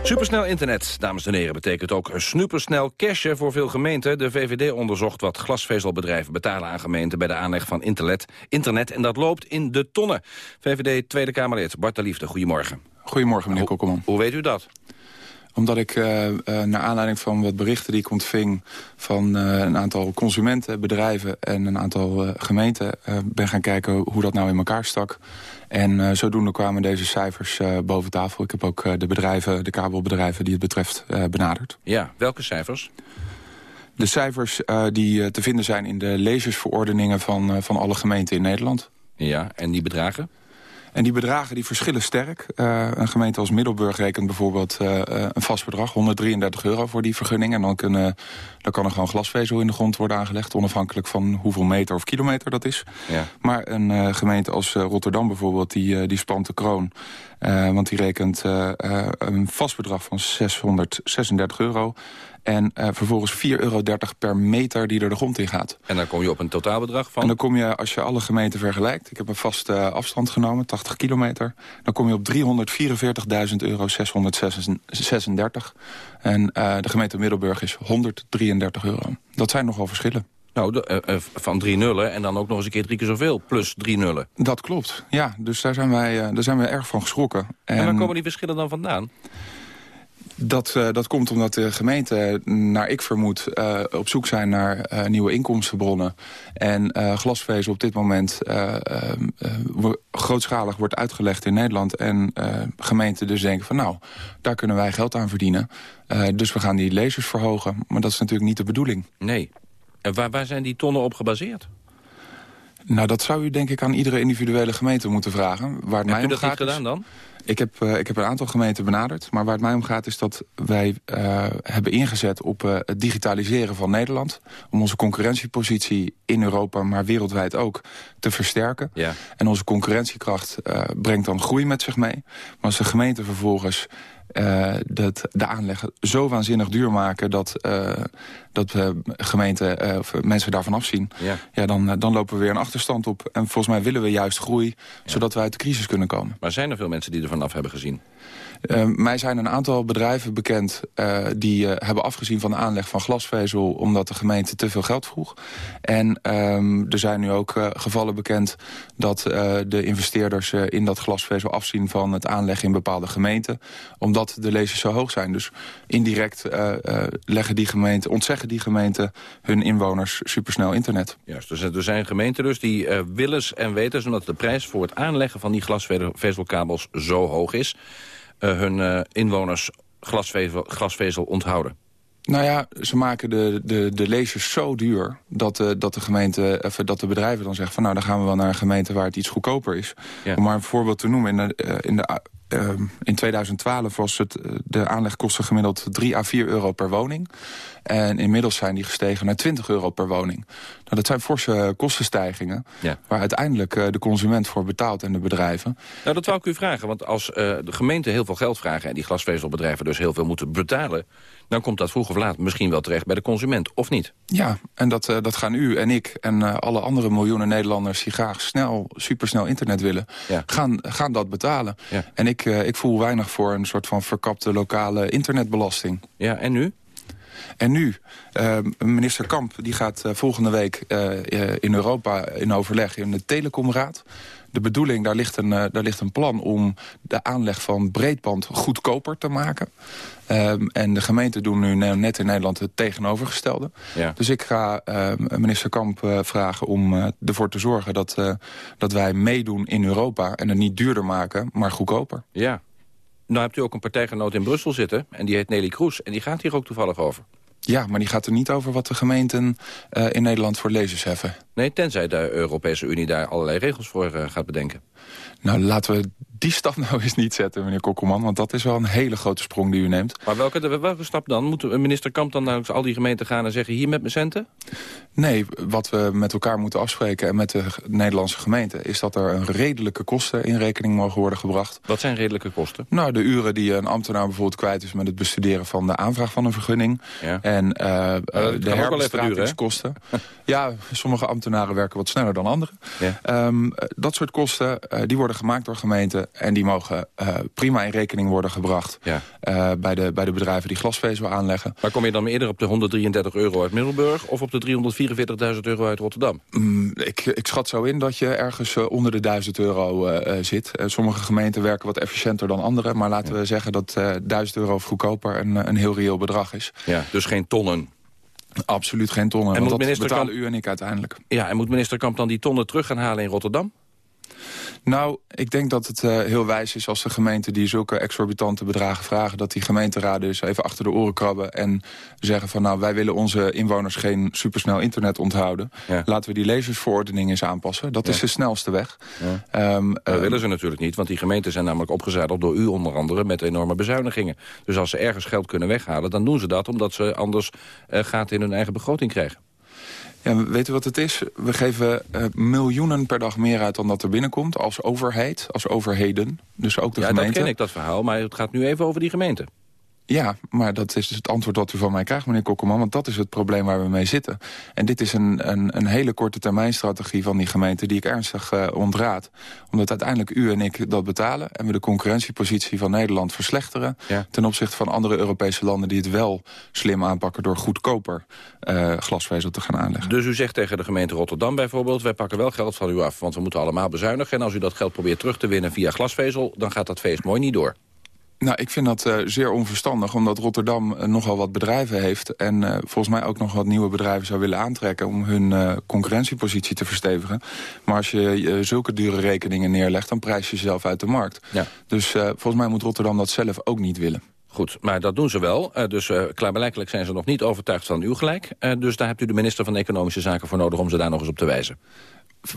Supersnel internet, dames en heren, betekent ook supersnel cashen voor veel gemeenten. De VVD onderzocht wat glasvezelbedrijven betalen aan gemeenten... bij de aanleg van internet, internet en dat loopt in de tonnen. VVD Tweede Kamerlid Bart de Liefde, goedemorgen. Goedemorgen, meneer Kokkelman. Hoe weet u dat? Omdat ik uh, uh, naar aanleiding van wat berichten die ik ontving... van uh, een aantal consumenten, bedrijven en een aantal gemeenten... ben gaan kijken hoe dat nou in elkaar stak. En zodoende kwamen deze cijfers boven tafel. Ik heb ook de bedrijven, de kabelbedrijven die het betreft benaderd. Ja, welke cijfers? De cijfers die te vinden zijn in de lezersverordeningen van, van alle gemeenten in Nederland. Ja, en die bedragen? En die bedragen die verschillen sterk. Uh, een gemeente als Middelburg rekent bijvoorbeeld uh, een vast bedrag, 133 euro voor die vergunning. En dan, kunnen, dan kan er gewoon glasvezel in de grond worden aangelegd, onafhankelijk van hoeveel meter of kilometer dat is. Ja. Maar een uh, gemeente als Rotterdam bijvoorbeeld, die, die spant de kroon. want die rekent een vast bedrag van 636 euro. En uh, vervolgens 4,30 euro per meter die er de grond in gaat. En dan kom je op een totaalbedrag van? En dan kom je, als je alle gemeenten vergelijkt... ik heb een vaste uh, afstand genomen, 80 kilometer... dan kom je op 344.000 euro 636. En uh, de gemeente Middelburg is 133 euro. Dat zijn nogal verschillen. Nou, de, uh, van drie nullen en dan ook nog eens een keer drie keer zoveel. Plus drie nullen. Dat klopt, ja. Dus daar zijn wij, daar zijn wij erg van geschrokken. En, en waar komen die verschillen dan vandaan? Dat, uh, dat komt omdat de gemeenten, naar ik vermoed, uh, op zoek zijn naar uh, nieuwe inkomstenbronnen. En glasvezel op dit moment grootschalig wordt uitgelegd in Nederland. En gemeenten dus denken van nou, daar kunnen wij geld aan verdienen. dus we gaan die lezers verhogen. Maar dat is natuurlijk niet de bedoeling. Nee. En waar, waar zijn die tonnen op gebaseerd? Nou, dat zou u denk ik aan iedere individuele gemeente moeten vragen. Waar het Heb mij u dat om niet gaat gedaan dan? Ik heb, uh, ik heb een aantal gemeenten benaderd. Maar waar het mij om gaat is dat wij uh, hebben ingezet op uh, het digitaliseren van Nederland. Om onze concurrentiepositie in Europa, maar wereldwijd ook, te versterken. Ja. En onze concurrentiekracht brengt dan groei met zich mee. Maar als de gemeenten vervolgens uh, dat de aanleg zo waanzinnig duur maken... dat, uh, dat uh, gemeenten of mensen daarvan afzien... Ja. Ja, dan, dan lopen we weer een achterstand op. En volgens mij willen we juist groei, zodat we uit de crisis kunnen komen. Maar zijn er veel mensen die ervan af hebben gezien? Uh, mij zijn een aantal bedrijven bekend uh, die uh, hebben afgezien van de aanleg van glasvezel... omdat de gemeente te veel geld vroeg. En um, er zijn nu ook gevallen bekend dat de investeerders in dat glasvezel afzien... van het aanleggen in bepaalde gemeenten, omdat de lezers zo hoog zijn. Dus indirect leggen die gemeenten, ontzeggen die gemeenten hun inwoners supersnel internet. Juist, dus er zijn gemeenten dus die willens en wetens... omdat de prijs voor het aanleggen van die glasvezelkabels zo hoog is... Uh, hun uh, inwoners glasvezel, glasvezel onthouden? Nou ja, ze maken de, de, de lezers zo duur dat de, dat de gemeente, even, dat de bedrijven dan zeggen van nou dan gaan we wel naar een gemeente waar het iets goedkoper is. Ja. Om maar een voorbeeld te noemen, in de, uh, in de uh, in 2012 was het, de aanlegkosten gemiddeld 3 à 4 euro per woning. En inmiddels zijn die gestegen naar 20 euro per woning. Nou, dat zijn forse kostenstijgingen ja. waar uiteindelijk uh, de consument voor betaalt en de bedrijven. Nou, dat wou ik u vragen, want als uh, de gemeente heel veel geld vragen... en die glasvezelbedrijven dus heel veel moeten betalen... dan komt dat vroeg of laat misschien wel terecht bij de consument, of niet? Ja, en dat, uh, dat gaan u en ik en alle andere miljoenen Nederlanders... die graag snel, supersnel internet willen, ja. gaan, gaan dat betalen. Ja. En ik, ik voel weinig voor een soort van verkapte lokale internetbelasting. Ja, en nu? En nu, uh, minister Kamp die gaat uh, volgende week uh, in Europa in overleg in de Telecomraad. De bedoeling, daar ligt, een, daar ligt een plan om de aanleg van breedband goedkoper te maken. Um, en de gemeenten doen nu net in Nederland het tegenovergestelde. Ja. Dus ik ga uh, minister Kamp uh, vragen om uh, ervoor te zorgen dat, dat wij meedoen in Europa... en het niet duurder maken, maar goedkoper. Ja. Nou hebt u ook een partijgenoot in Brussel zitten en die heet Nelly Kroes. En die gaat hier ook toevallig over. Ja, maar die gaat er niet over wat de gemeenten uh, in Nederland voor lezers heffen. Nee, tenzij de Europese Unie daar allerlei regels voor uh, gaat bedenken. Nou, laten we die stap nou eens niet zetten, meneer Kokkelman. Want dat is wel een hele grote sprong die u neemt. Maar welke, welke stap dan? Moet minister Kamp dan naar al die gemeenten gaan en zeggen... hier met mijn centen? Nee, wat we met elkaar moeten afspreken en met de Nederlandse gemeente... is dat er een redelijke kosten in rekening mogen worden gebracht. Wat zijn redelijke kosten? Nou, de uren die een ambtenaar bijvoorbeeld kwijt is... met het bestuderen van de aanvraag van een vergunning. Ja. En uh, uh, de herbestratingskosten. ja, sommige ambtenaren werken wat sneller dan anderen. Ja. Um, dat soort kosten uh, die worden gemaakt door gemeenten en die mogen uh, prima in rekening worden gebracht ja. uh, bij, de, bij de bedrijven die glasvezel aanleggen. Maar kom je dan eerder op de 133 euro uit Middelburg of op de 344.000 euro uit Rotterdam? Mm, ik, ik schat zo in dat je ergens uh, onder de 1000 euro zit. sommige gemeenten werken wat efficiënter dan andere, maar laten ja. we zeggen dat 1000 euro goedkoper een, een heel reëel bedrag is. Ja, dus geen tonnen? Absoluut geen tonnen, en want moet dat betalen Kamp... u en ik uiteindelijk. Ja, en moet minister Kamp dan die tonnen terug gaan halen in Rotterdam? Nou, ik denk dat het uh, heel wijs is als de gemeenten die zulke exorbitante bedragen vragen... dat die gemeenteraden dus even achter de oren krabben en zeggen van... nou, wij willen onze inwoners geen supersnel internet onthouden. Ja. Laten we die lezersverordening eens aanpassen. Dat ja. is de snelste weg. Ja. Um, dat uh, willen ze natuurlijk niet, want die gemeenten zijn namelijk opgezadeld door u onder andere... met enorme bezuinigingen. Dus als ze ergens geld kunnen weghalen, dan doen ze dat... omdat ze anders uh, gaat in hun eigen begroting krijgen. Ja, weet u wat het is? We geven uh, miljoenen per dag meer uit dan dat er binnenkomt. Als overheid, als overheden. Dus ook de ja, gemeente. Ja, dat ken ik, dat verhaal. Maar het gaat nu even over die gemeente. Ja, maar dat is dus het antwoord dat u van mij krijgt, meneer Kokkelman. Want dat is het probleem waar we mee zitten. En dit is een, een, een hele korte termijn strategie van die gemeente... die ik ernstig uh, ontraad. Omdat uiteindelijk u en ik dat betalen... en we de concurrentiepositie van Nederland verslechteren... Ja. ten opzichte van andere Europese landen... die het wel slim aanpakken door goedkoper uh, glasvezel te gaan aanleggen. Dus u zegt tegen de gemeente Rotterdam bijvoorbeeld... wij pakken wel geld van u af, want we moeten allemaal bezuinigen... en als u dat geld probeert terug te winnen via glasvezel... dan gaat dat feest mooi niet door. Nou, ik vind dat uh, zeer onverstandig, omdat Rotterdam uh, nogal wat bedrijven heeft... en uh, volgens mij ook nog wat nieuwe bedrijven zou willen aantrekken... om hun concurrentiepositie te verstevigen. Maar als je zulke dure rekeningen neerlegt, dan prijs je jezelf uit de markt. Ja. Dus volgens mij moet Rotterdam dat zelf ook niet willen. Goed, maar dat doen ze wel. Uh, dus uh, klaarblijkelijk zijn ze nog niet overtuigd van uw gelijk. Uh, dus daar hebt u de minister van Economische Zaken voor nodig... om ze daar nog eens op te wijzen.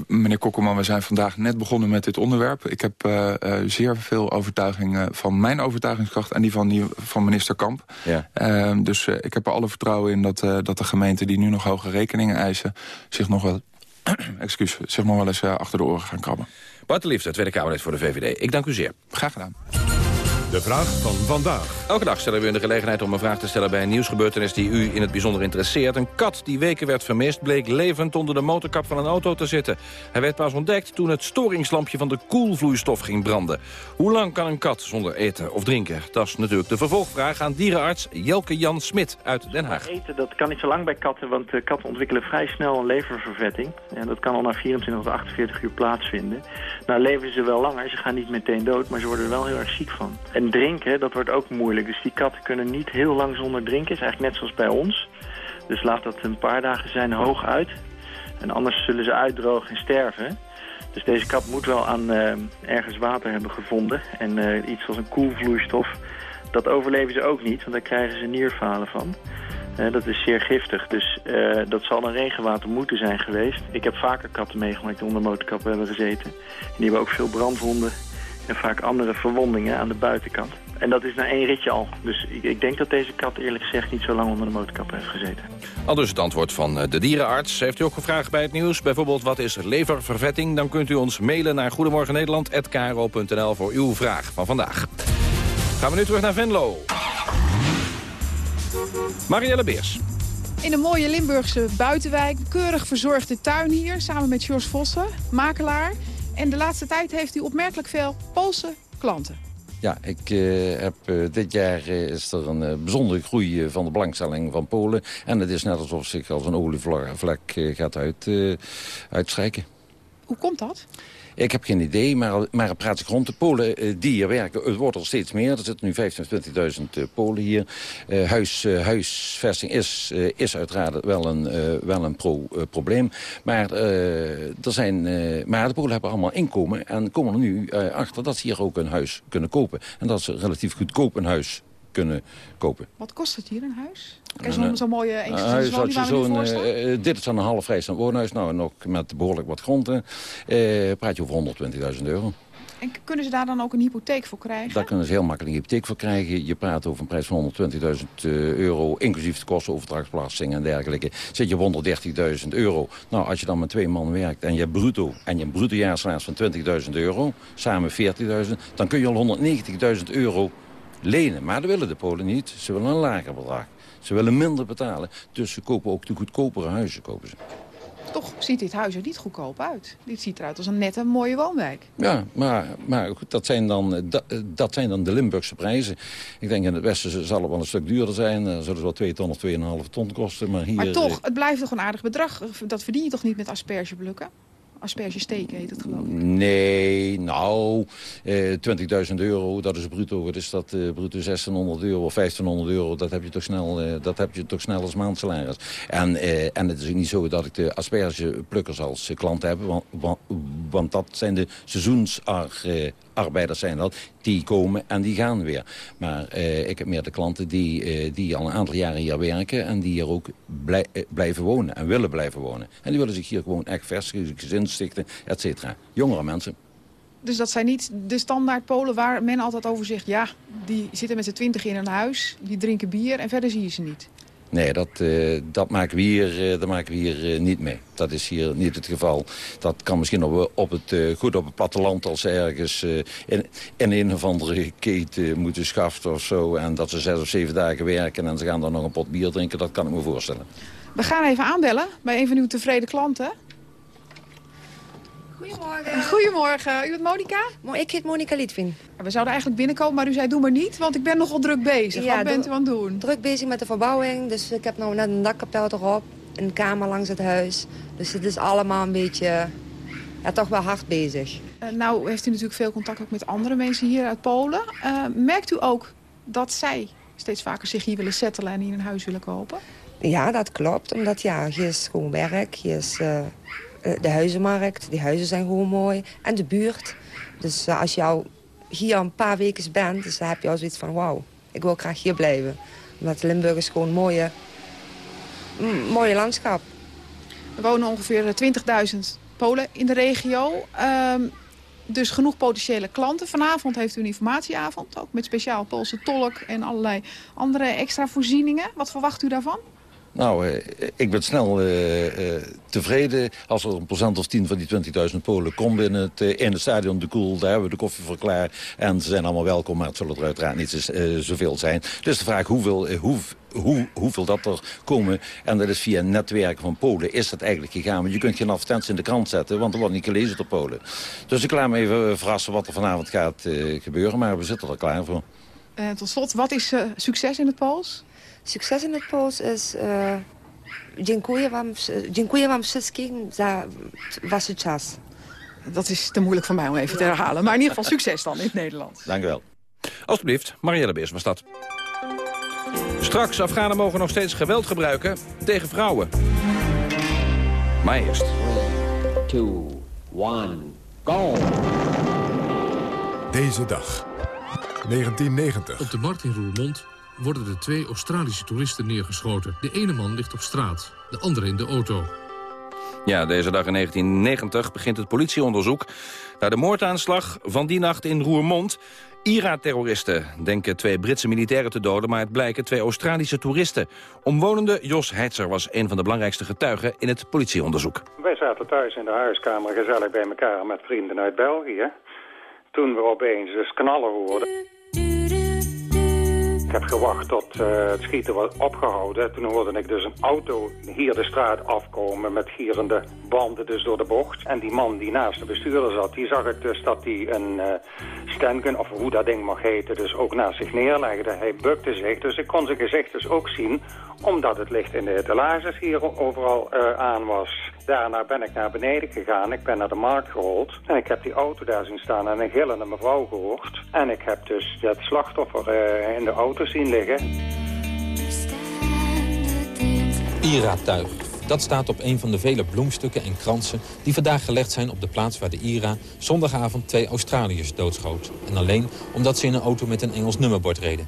Meneer Kokkelman, we zijn vandaag net begonnen met dit onderwerp. Ik heb uh, uh, zeer veel overtuiging uh, van mijn overtuigingskracht... en die van, die, van minister Kamp. Ja. Ehm, dus ik heb er alle vertrouwen in dat, dat de gemeenten... die nu nog hoge rekeningen eisen... zich nog wel, excuus, zich nog wel eens achter de oren gaan krabben. Bart de Liefde, Tweede Kamerlid voor de VVD. Ik dank u zeer. Graag gedaan. De vraag van vandaag. Elke dag stellen we u de gelegenheid om een vraag te stellen bij een nieuwsgebeurtenis die u in het bijzonder interesseert. Een kat die weken werd vermist bleek levend onder de motorkap van een auto te zitten. Hij werd pas ontdekt toen het storingslampje van de koelvloeistof ging branden. Hoe lang kan een kat zonder eten of drinken? Dat is natuurlijk de vervolgvraag aan dierenarts Jelke Jan Smit uit Den Haag. Eten dat kan niet zo lang bij katten, want uh, katten ontwikkelen vrij snel een leververvetting. En dat kan al na 24 tot 48 uur plaatsvinden. Nou leven ze wel langer, ze gaan niet meteen dood, maar ze worden er wel heel erg ziek van. En drinken, dat wordt ook moeilijk. Dus die katten kunnen niet heel lang zonder drinken. is eigenlijk net zoals bij ons. Dus laat dat een paar dagen zijn hooguit. En anders zullen ze uitdrogen en sterven. Dus deze kat moet wel aan uh, ergens water hebben gevonden. En uh, iets als een koelvloeistof, dat overleven ze ook niet. Want daar krijgen ze nierfalen van. Uh, dat is zeer giftig, dus dat zal een regenwater moeten zijn geweest. Ik heb vaker katten meegemaakt die onder motorkappen hebben gezeten. En die hebben ook veel brandwonden en vaak andere verwondingen aan de buitenkant. En dat is na één ritje al. Dus ik, ik, denk dat deze kat eerlijk gezegd niet zo lang onder de motorkap heeft gezeten. Al dus het antwoord van eh, de dierenarts. Heeft u ook gevraagd bij het nieuws? Bijvoorbeeld wat is leververvetting? Dan kunt u ons mailen naar goedemorgennederland.kro.nl voor uw vraag van vandaag. Gaan we nu terug naar Venlo. Marielle Beers. In een mooie Limburgse buitenwijk. Keurig verzorgde tuin hier, samen met Jos Vossen, makelaar. En de laatste tijd heeft u opmerkelijk veel Poolse klanten. Ja, ik uh, heb, uh, dit jaar uh, is er een bijzondere groei van de belangstelling van Polen. En het is net alsof zich als een olievlek gaat uit, uitstrijken. Hoe komt dat? Ik heb geen idee, maar, maar praat ik rond. De Polen uh, die hier werken, het wordt er steeds meer. Er zitten nu 15.000, 20.000 uh, Polen hier. Uh, huis, huisvesting is, is uiteraard wel een, wel een pro, probleem. Maar, er zijn, maar de Polen hebben allemaal inkomen en komen er nu achter dat ze hier ook een huis kunnen kopen. En dat ze relatief goedkoop een huis kunnen kopen. Wat kost het hier, een huis? Kijk, zo'n zo mooie zo'n uh, Dit is dan een half vrijstaand woonhuis. Nou, nog met behoorlijk wat gronden. Uh, praat je over 120.000 euro. En kunnen ze daar dan ook een hypotheek voor krijgen? Daar kunnen ze heel makkelijk een hypotheek voor krijgen. Je praat over een prijs van 120.000 euro, inclusief de kosten, overdrachtsbelasting en dergelijke. Zit je op 130.000 euro. Nou, als je dan met twee man werkt en je bruto en je bruto jaarsalaris van 20.000 euro, samen 40.000, dan kun je al 190.000 euro lenen. Maar dat willen de Polen niet. Ze willen een lager bedrag. Ze willen minder betalen. Dus ze kopen ook de goedkopere huizen. Kopen ze. Toch ziet dit huis er niet goedkoop uit. Dit ziet eruit als een nette, mooie woonwijk. Ja, maar, maar dat, zijn dan, dat, dat, zijn dan de Limburgse prijzen. Ik denk in het westen zal het wel een stuk duurder zijn. Dan zullen ze wel 2 ton of 2,5 ton kosten. Maar, hier, maar toch, het blijft toch een aardig bedrag. Dat verdien je toch niet met aspergeblukken? Aspergesteken heet het geloof ik. Nee, nou, eh, 20.000 euro, dat is bruto. Is dat? Eh, bruto 1600 euro of 1500 euro. Dat heb je toch snel, eh, dat heb je toch snel als maandsalaris. En, eh, en het is niet zo dat ik de aspergeplukkers als klant heb. Want, want, want dat zijn de seizoensarbeiders zijn dat. Die komen en die gaan weer. Maar eh, ik heb meer de klanten die, eh, die al een aantal jaren hier werken... en die hier ook blij, blijven wonen en willen blijven wonen. En die willen zich hier gewoon echt vestigen, gezin stichten, et cetera. Jongere mensen. Dus dat zijn niet de standaard Polen waar men altijd over zegt... ja, die zitten met z'n twintig in een huis, die drinken bier en verder zie je ze niet. Nee, dat, uh, dat, maken we hier, uh, dat maken we hier uh, niet mee. Dat is hier niet het geval. Dat kan misschien op, op het, goed op het platteland als ergens in, in een of andere keten moeten schaften of zo. En dat ze zes of zeven dagen werken en ze gaan dan nog een pot bier drinken. Dat kan ik me voorstellen. We gaan even aanbellen bij een van uw tevreden klanten. Goedemorgen. Goedemorgen. U bent Monika? Ik heet Monika Liedvin. We zouden eigenlijk binnenkomen, maar u zei doe maar niet, want ik ben nogal druk bezig. Ja, Wat bent u aan het doen? Druk bezig met de verbouwing, dus ik heb nou net een dakkapel erop. Een kamer langs het huis. Dus het is allemaal een beetje, ja, toch wel hard bezig. Uh, nou heeft u natuurlijk veel contact ook met andere mensen hier uit Polen. Uh, merkt u ook dat zij steeds vaker zich hier willen settelen en hier een huis willen kopen? Ja, dat klopt. Omdat ja, hier is gewoon werk, hier is... Uh, de huizenmarkt. Die huizen zijn gewoon mooi. En de buurt. Dus uh, als je al hier een paar weken bent, dus dan heb je al zoiets van... wauw, ik wil graag hier blijven. Omdat Limburg is gewoon een mooie, mooie landschap. Er wonen ongeveer 20.000 Polen in de regio. Um, dus genoeg potentiële klanten. Vanavond heeft u een informatieavond, ook met speciaal Poolse tolk en allerlei andere extra voorzieningen. Wat verwacht u daarvan? Nou, eh, ik ben snel eh, eh, tevreden als er een procent of tien van die 20.000 Polen komt in het, in het stadion de Koel. Daar hebben we de koffie voor klaar. En ze zijn allemaal welkom, maar het zullen er uiteraard niet zoveel zijn. Dus de vraag hoeveel, hoe, hoe, hoeveel dat er komen. En dat is via netwerken van Polen is dat eigenlijk gegaan. Want je kunt geen advertentie in de krant zetten, want er wordt niet gelezen door Polen. Dus ik laat me even verrassen wat er vanavond gaat gebeuren. Maar we zitten er klaar voor. Tot slot, wat is succes in het Pools? Succes in het Pools is... Uh, dziękuję, wam, dziękuję wam wszystkim za wasze czas. Dat is te moeilijk voor mij om even te herhalen. Maar in ieder geval succes dan in het Nederlands. Dank u wel. Alsjeblieft, Marielle Beers was dat. Straks, Afghanen mogen nog steeds geweld gebruiken tegen vrouwen. Maar eerst. 2, 1, go! Deze dag, 1990. Op de markt in Roermond worden er twee Australische toeristen neergeschoten. De ene man ligt op straat, de andere in de auto. Ja, deze dag in 1990 begint het politieonderzoek... naar de moordaanslag van die nacht in Roermond. IRA-terroristen denken twee Britse militairen te doden... maar het blijken twee Australische toeristen. Omwonende Jos Heitzer was een van de belangrijkste getuigen... in het politieonderzoek. Wij zaten thuis in de huiskamer gezellig bij elkaar met vrienden uit België. Toen we opeens dus knallen hoorden. Ik heb gewacht tot uh, het schieten was opgehouden. Toen hoorde ik dus een auto hier de straat afkomen met gierende banden dus door de bocht. En die man die naast de bestuurder zat, die zag ik dus dat hij een uh, stenken, of hoe dat ding mag heten, dus ook naast zich neerlegde. Hij bukte zich, dus ik kon zijn gezicht dus ook zien, omdat het licht in de etalages hier overal uh, aan was. Daarna ben ik naar beneden gegaan, ik ben naar de markt gerold en ik heb die auto daar zien staan en een gillende mevrouw gehoord. En ik heb dus het slachtoffer in de auto zien liggen. IRA-tuig. Dat staat op een van de vele bloemstukken en kransen die vandaag gelegd zijn op de plaats waar de IRA zondagavond twee Australiërs doodschoot. En alleen omdat ze in een auto met een Engels nummerbord reden.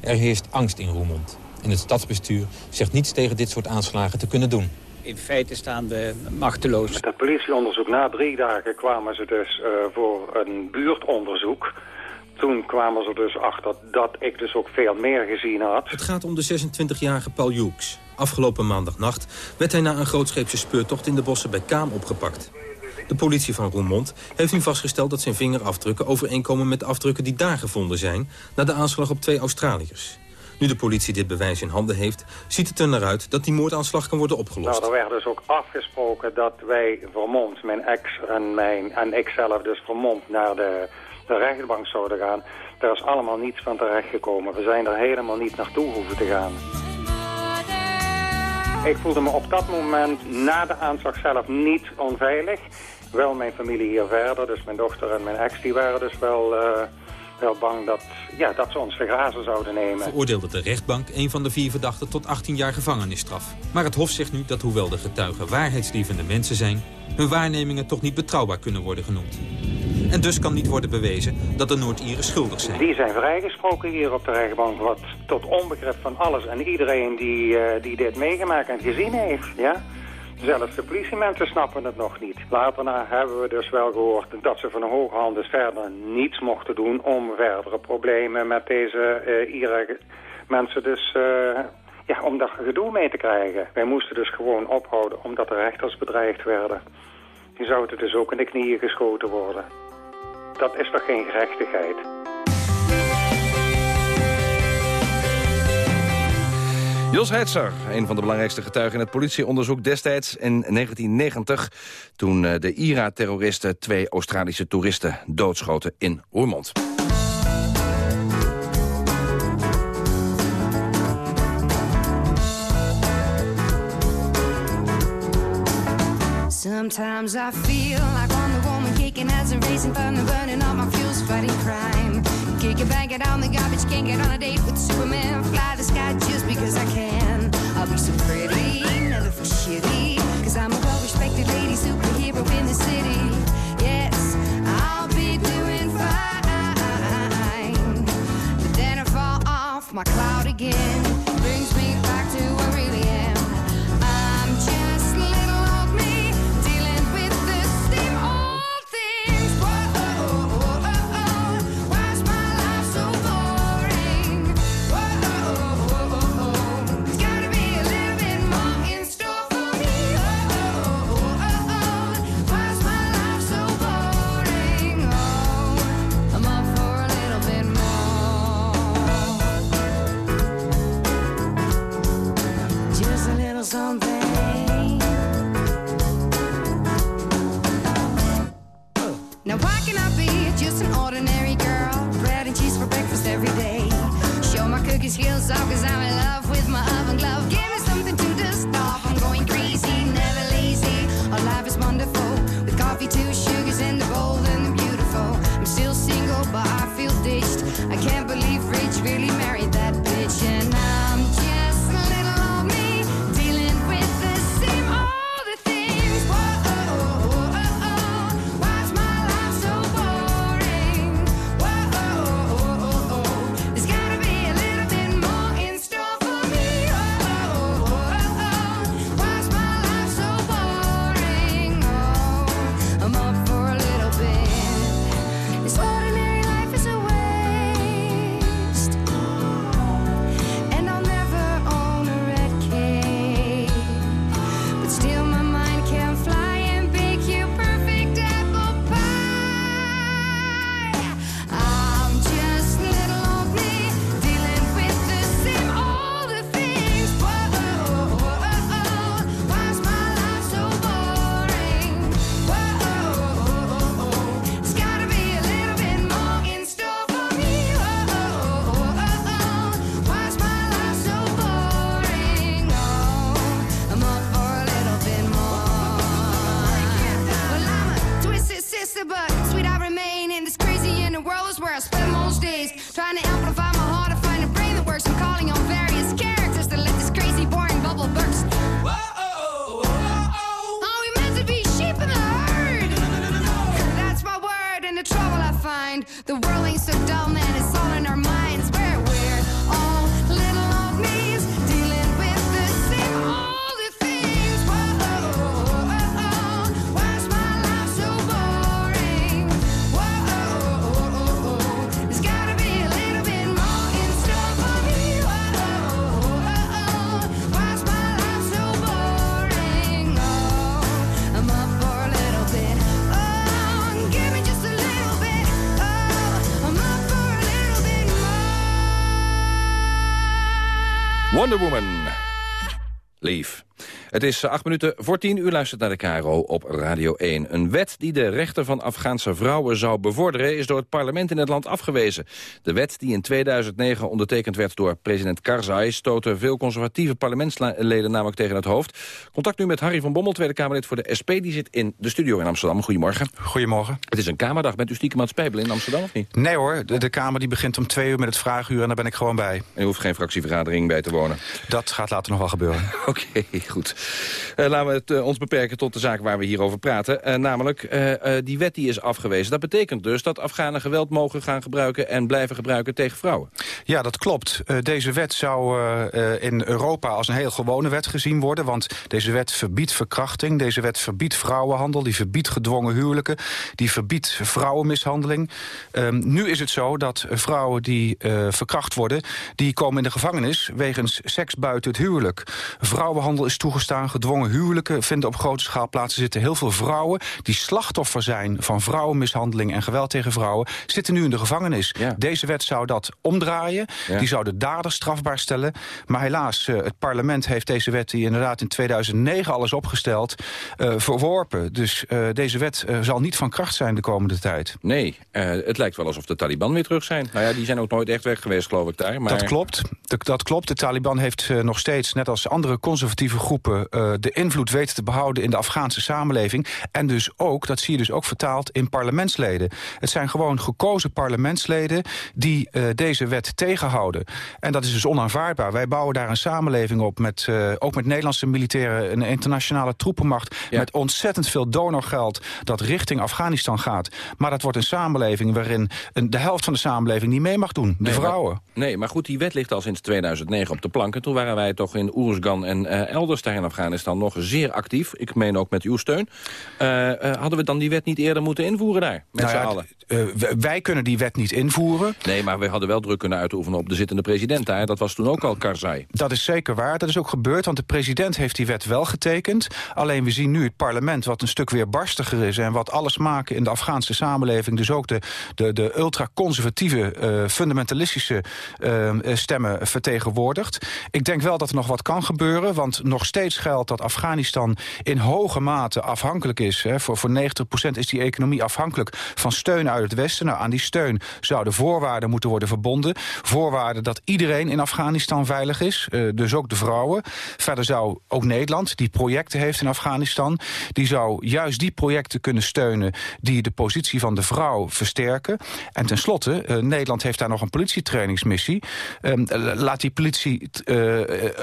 Er heerst angst in Roermond. En het stadsbestuur zegt niets tegen dit soort aanslagen te kunnen doen. In feite staan we machteloos. Met het politieonderzoek na drie dagen kwamen ze dus uh, voor een buurtonderzoek toen kwamen ze dus achter dat ik dus ook veel meer gezien had. Het gaat om de 26-jarige Paul Hughes. Afgelopen maandagnacht werd hij na een grootscheepse speurtocht in de bossen bij Kaam opgepakt. De politie van Roermond heeft nu vastgesteld dat zijn vingerafdrukken overeenkomen met de afdrukken die daar gevonden zijn... na de aanslag op twee Australiërs. Nu de politie dit bewijs in handen heeft, ziet het er naar uit dat die moordaanslag kan worden opgelost. Nou, er werd dus ook afgesproken dat wij Vermond, mijn ex en, mijn, en ik zelf dus Vermond naar de de rechtbank zouden gaan. Daar is allemaal niets van terechtgekomen. We zijn er helemaal niet naartoe hoeven te gaan. Ik voelde me op dat moment na de aanslag zelf niet onveilig. Wel mijn familie hier verder, dus mijn dochter en mijn ex, die waren dus wel, uh, wel bang dat, ja, dat ze ons te grazen zouden nemen. Veroordeelde de rechtbank een van de vier verdachten tot 18 jaar gevangenisstraf. Maar het Hof zegt nu dat hoewel de getuigen waarheidslievende mensen zijn... hun waarnemingen toch niet betrouwbaar kunnen worden genoemd. En dus kan niet worden bewezen dat de Noord-Ieren schuldig zijn. Die zijn vrijgesproken hier op de rechtbank. Wat tot onbegrip van alles en iedereen die, uh, die dit meegemaakt en gezien heeft. Ja? Zelfs de politiemensen snappen het nog niet. Later hebben we dus wel gehoord dat ze van de hoge hand dus verder niets mochten doen... om verdere problemen met deze uh, Ieren mensen dus... Uh, ja, om daar gedoe mee te krijgen. Wij moesten dus gewoon ophouden omdat de rechters bedreigd werden. Die zouden dus ook in de knieën geschoten worden. Dat is toch geen gerechtigheid? Jos Heitzer, een van de belangrijkste getuigen in het politieonderzoek destijds in 1990... toen de IRA-terroristen twee Australische toeristen doodschoten in Roermond. Sometimes I feel like Wonder Woman kicking as a racing burning my crime. Kick it, bang it on the garbage, can't get on a date with Superman. Fly the sky just because I can. I'll be so pretty, never feel shitty. Cause I'm a well respected lady superhero in the city. Wonder Woman. Het is acht minuten voor tien. U luistert naar de KRO op Radio 1. Een wet die de rechten van Afghaanse vrouwen zou bevorderen... is door het parlement in het land afgewezen. De wet die in 2009 ondertekend werd door president Karzai... stootte veel conservatieve parlementsleden namelijk tegen het hoofd. Contact nu met Harry van Bommel, Tweede Kamerlid voor de SP. Die zit in de studio in Amsterdam. Goedemorgen. Goedemorgen. Het is een Kamerdag. Bent u stiekem aan het spijbelen in Amsterdam of niet? Nee hoor, de, de Kamer die begint om twee uur met het vraaguur... en daar ben ik gewoon bij. En u hoeft geen fractievergadering bij te wonen? Dat gaat later nog wel gebeuren. Oké, goed. Uh, laten we het, uh, ons beperken tot de zaak waar we hier over praten. Uh, namelijk, die wet die is afgewezen. Dat betekent dus dat Afghanen geweld mogen gaan gebruiken... en blijven gebruiken tegen vrouwen. Ja, dat klopt. deze wet zou in Europa als een heel gewone wet gezien worden. Want deze wet verbiedt verkrachting. Deze wet verbiedt vrouwenhandel. Die verbiedt gedwongen huwelijken. Die verbiedt vrouwenmishandeling. Ehm, nu is het zo dat vrouwen die verkracht worden... die komen in de gevangenis wegens seks buiten het huwelijk. Vrouwenhandel is toegestaan, gedwongen huwelijken vinden op grote schaal plaats. Er zitten heel veel vrouwen die slachtoffer zijn van vrouwenmishandeling en geweld tegen vrouwen, zitten nu in de gevangenis. Ja. Deze wet zou dat omdraaien. Ja. Die zou de daders strafbaar stellen. Maar helaas, uh, het parlement heeft deze wet die inderdaad in 2009 al is opgesteld, uh, verworpen. Dus uh, deze wet zal niet van kracht zijn de komende tijd. Nee, het lijkt wel alsof de Taliban weer terug zijn. Nou ja, die zijn ook nooit echt weg geweest, geloof ik daar. Maar... Dat klopt. De, dat klopt. De Taliban heeft nog steeds, net als andere conservatieve groepen de invloed weten te behouden in de Afghaanse samenleving. En dus ook, dat zie je dus ook vertaald in parlementsleden. Het zijn gewoon gekozen parlementsleden die uh, deze wet tegenhouden. En dat is dus onaanvaardbaar. Wij bouwen daar een samenleving op, met, uh, ook met Nederlandse militairen, een internationale troepenmacht, ja. met ontzettend veel donorgeld dat richting Afghanistan gaat. Maar dat wordt een samenleving waarin een, de helft van de samenleving niet mee mag doen, de nee, vrouwen. Maar, nee, maar goed, die wet ligt al sinds 2009 op de plank. En toen waren wij toch in Oeruzgan en elders daar in Afghanistan nog zeer actief. Ik meen ook met uw steun. Uh, uh, hadden we dan die wet niet eerder moeten invoeren daar? Met nou z'n ja, allen? Uh, wij kunnen die wet niet invoeren. Nee, maar we hadden wel druk kunnen uitoefenen op de zittende president daar. Dat was toen ook al Karzai. Dat is zeker waar. Dat is ook gebeurd, want de president heeft die wet wel getekend. Alleen we zien nu het parlement wat een stuk weer barstiger is... en wat alles maken in de Afghaanse samenleving. Dus ook de, de, de ultra-conservatieve, fundamentalistische stemmen vertegenwoordigt. Ik denk wel dat er nog wat kan gebeuren, want nog steeds geldt dat Afghanistan in hoge mate afhankelijk is. Hè. Voor, voor 90% is die economie afhankelijk van steun uit het Westen. Nou, aan die steun zouden voorwaarden moeten worden verbonden. Voorwaarden dat iedereen in Afghanistan veilig is, uh, dus ook de vrouwen. Verder zou ook Nederland, die projecten heeft in Afghanistan... die zou juist die projecten kunnen steunen... die de positie van de vrouw versterken. En tenslotte, uh, Nederland heeft daar nog een politietrainingsmissie. Uh, laat die politie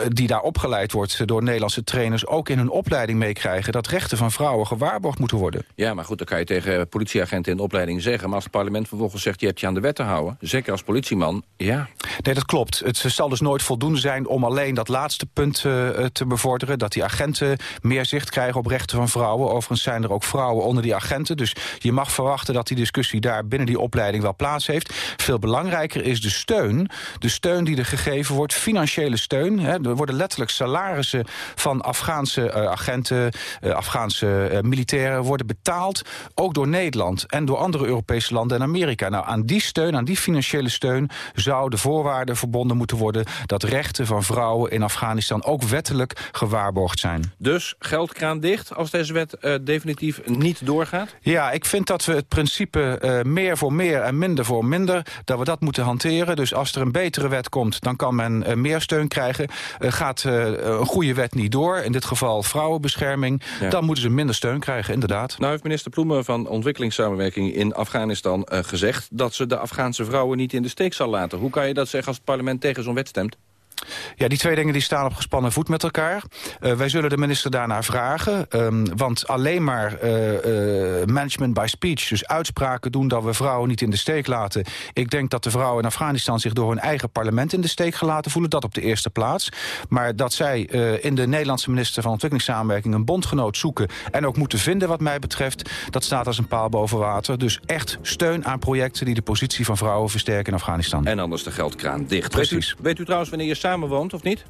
die daar opgeleid wordt door Nederlandse trainers... ook in hun opleiding meekrijgen dat rechten van vrouwen gewaarborgd moeten worden. Ja, maar goed, dan kan je tegen politieagenten in de opleiding zeggen... maar als het parlement vervolgens zegt, je hebt je aan de wet te houden... zeker als politieman, ja. Nee, dat klopt. Het zal dus nooit voldoende zijn om alleen dat laatste punt uh, te bevorderen... dat die agenten meer zicht krijgen op rechten van vrouwen. Overigens zijn er ook vrouwen onder die agenten. Dus je mag verwachten dat die discussie daar binnen die opleiding wel plaats heeft. Veel belangrijker is de steun. De steun die er gegeven wordt, financiële steun. Hè. Er worden letterlijk salarissen van Afghaanse uh, agenten... Uh, Afghaanse uh, militairen worden betaald. Ook door Nederland en door andere Europese landen en Amerika. Nou, aan die steun, aan die financiële steun... zou de voorwaarden verbonden moeten worden... dat rechten van vrouwen in Afghanistan ook wettelijk gewaarborgd zijn. Dus geldkraan dicht als deze wet uh, definitief niet doorgaat? Ja, ik vind dat we het principe uh, meer voor meer en minder voor minder... dat we dat moeten hanteren. Dus als er een betere wet komt, dan kan men uh, meer steun krijgen. gaat een goede wet niet door, in dit geval vrouwenbescherming... Ja. dan moeten ze minder steun krijgen, inderdaad. Nou heeft minister Ploemen van Ontwikkelingssamenwerking in Afghanistan gezegd... dat ze de Afghaanse vrouwen niet in de steek zal laten. Hoe kan je dat zeggen als het parlement tegen zo'n wet stemt? Ja, die twee dingen die staan op gespannen voet met elkaar. Uh, wij zullen de minister daarnaar vragen. Um, want alleen maar uh, uh, management by speech, dus uitspraken doen... dat we vrouwen niet in de steek laten. Ik denk dat de vrouwen in Afghanistan zich door hun eigen parlement in de steek gelaten voelen. Dat op de eerste plaats. Maar dat zij in de Nederlandse minister van Ontwikkelingssamenwerking... een bondgenoot zoeken en ook moeten vinden wat mij betreft... dat staat als een paal boven water. Dus echt steun aan projecten die de positie van vrouwen versterken in Afghanistan. En anders de geldkraan dicht. Precies. Weet u, weet u trouwens wanneer je samen woont, of niet?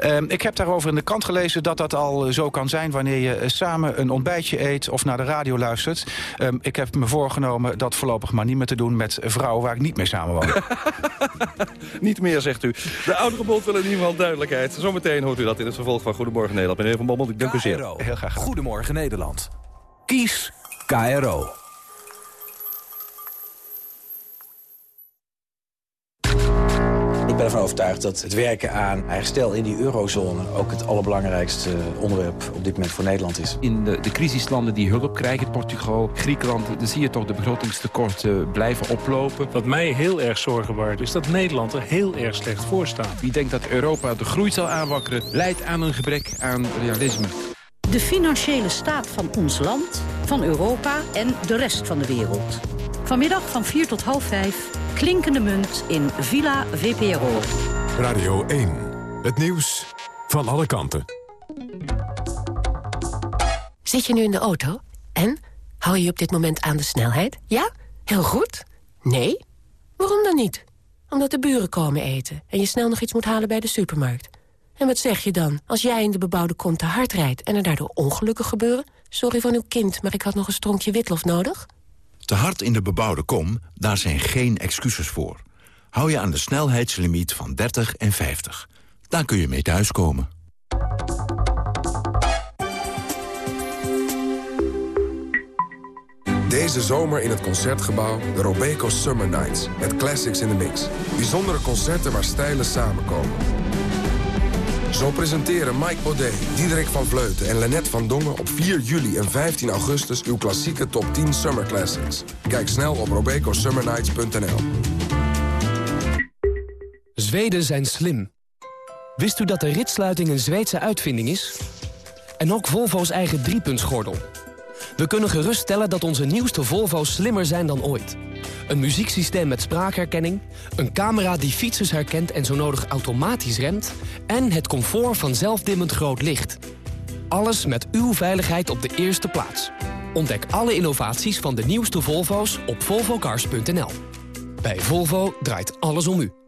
Um, ik heb daarover in de krant gelezen dat dat al zo kan zijn... wanneer je uh, samen een ontbijtje eet of naar de radio luistert. Um, ik heb me voorgenomen dat voorlopig maar niet meer te doen... met vrouwen waar ik niet mee samenwoon. niet meer, zegt u. De oudere bond wil in ieder geval duidelijkheid. Zometeen hoort u dat in het vervolg van Goedemorgen Nederland. Meneer Van Bommel, ik dank u zeer. Heel graag. Goedemorgen Nederland. Kies KRO. Ben ervan overtuigd dat het werken aan herstel in die eurozone... ook het allerbelangrijkste onderwerp op dit moment voor Nederland is. In de, de crisislanden die hulp krijgen, Portugal, Griekenland... dan zie je toch de begrotingstekorten blijven oplopen. Wat mij heel erg zorgen baart, is dat Nederland er heel erg slecht voor staat. Wie denkt dat Europa de groei zal aanwakkeren... leidt aan een gebrek aan realisme. De financiële staat van ons land, van Europa en de rest van de wereld. Vanmiddag van 4 tot half 5, klinkende munt in Villa VPRO. Radio 1, het nieuws van alle kanten. Zit je nu in de auto? En? Hou je op dit moment aan de snelheid? Ja? Heel goed? Nee? Waarom dan niet? Omdat de buren komen eten en je snel nog iets moet halen bij de supermarkt. En wat zeg je dan als jij in de bebouwde kom te hard rijdt... en er daardoor ongelukken gebeuren? Sorry van uw kind, maar ik had nog een stronkje witlof nodig. Te hard in de bebouwde kom, daar zijn geen excuses voor. Hou je aan de snelheidslimiet van 30 en 50. Daar kun je mee thuiskomen. Deze zomer in het Concertgebouw de Robeco Summer Nights. Met classics in the mix. Bijzondere concerten waar stijlen samenkomen. Zo presenteren Mike Baudet, Diederik van Vleuten en Lennet van Dongen... op 4 juli en 15 augustus uw klassieke top 10 Summer Classics. Kijk snel op robecosummernights.nl. Zweden zijn slim. Wist u dat de ritsluiting een Zweedse uitvinding is? En ook Volvo's eigen driepuntsgordel. We kunnen geruststellen dat onze nieuwste Volvo's slimmer zijn dan ooit... Een muzieksysteem met spraakherkenning, een camera die fietsers herkent en zo nodig automatisch remt... en het comfort van zelfdimmend groot licht. Alles met uw veiligheid op de eerste plaats. Ontdek alle innovaties van de nieuwste Volvo's op volvocars.nl. Bij Volvo draait alles om u.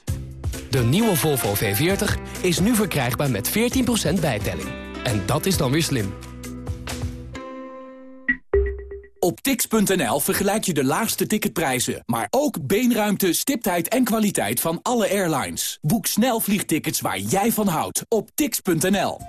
De nieuwe Volvo V40 is nu verkrijgbaar met 14% bijtelling. En dat is dan weer slim. Op tix.nl vergelijk je de laagste ticketprijzen, maar ook beenruimte, stiptheid en kwaliteit van alle airlines. Boek snel vliegtickets waar jij van houdt op tix.nl.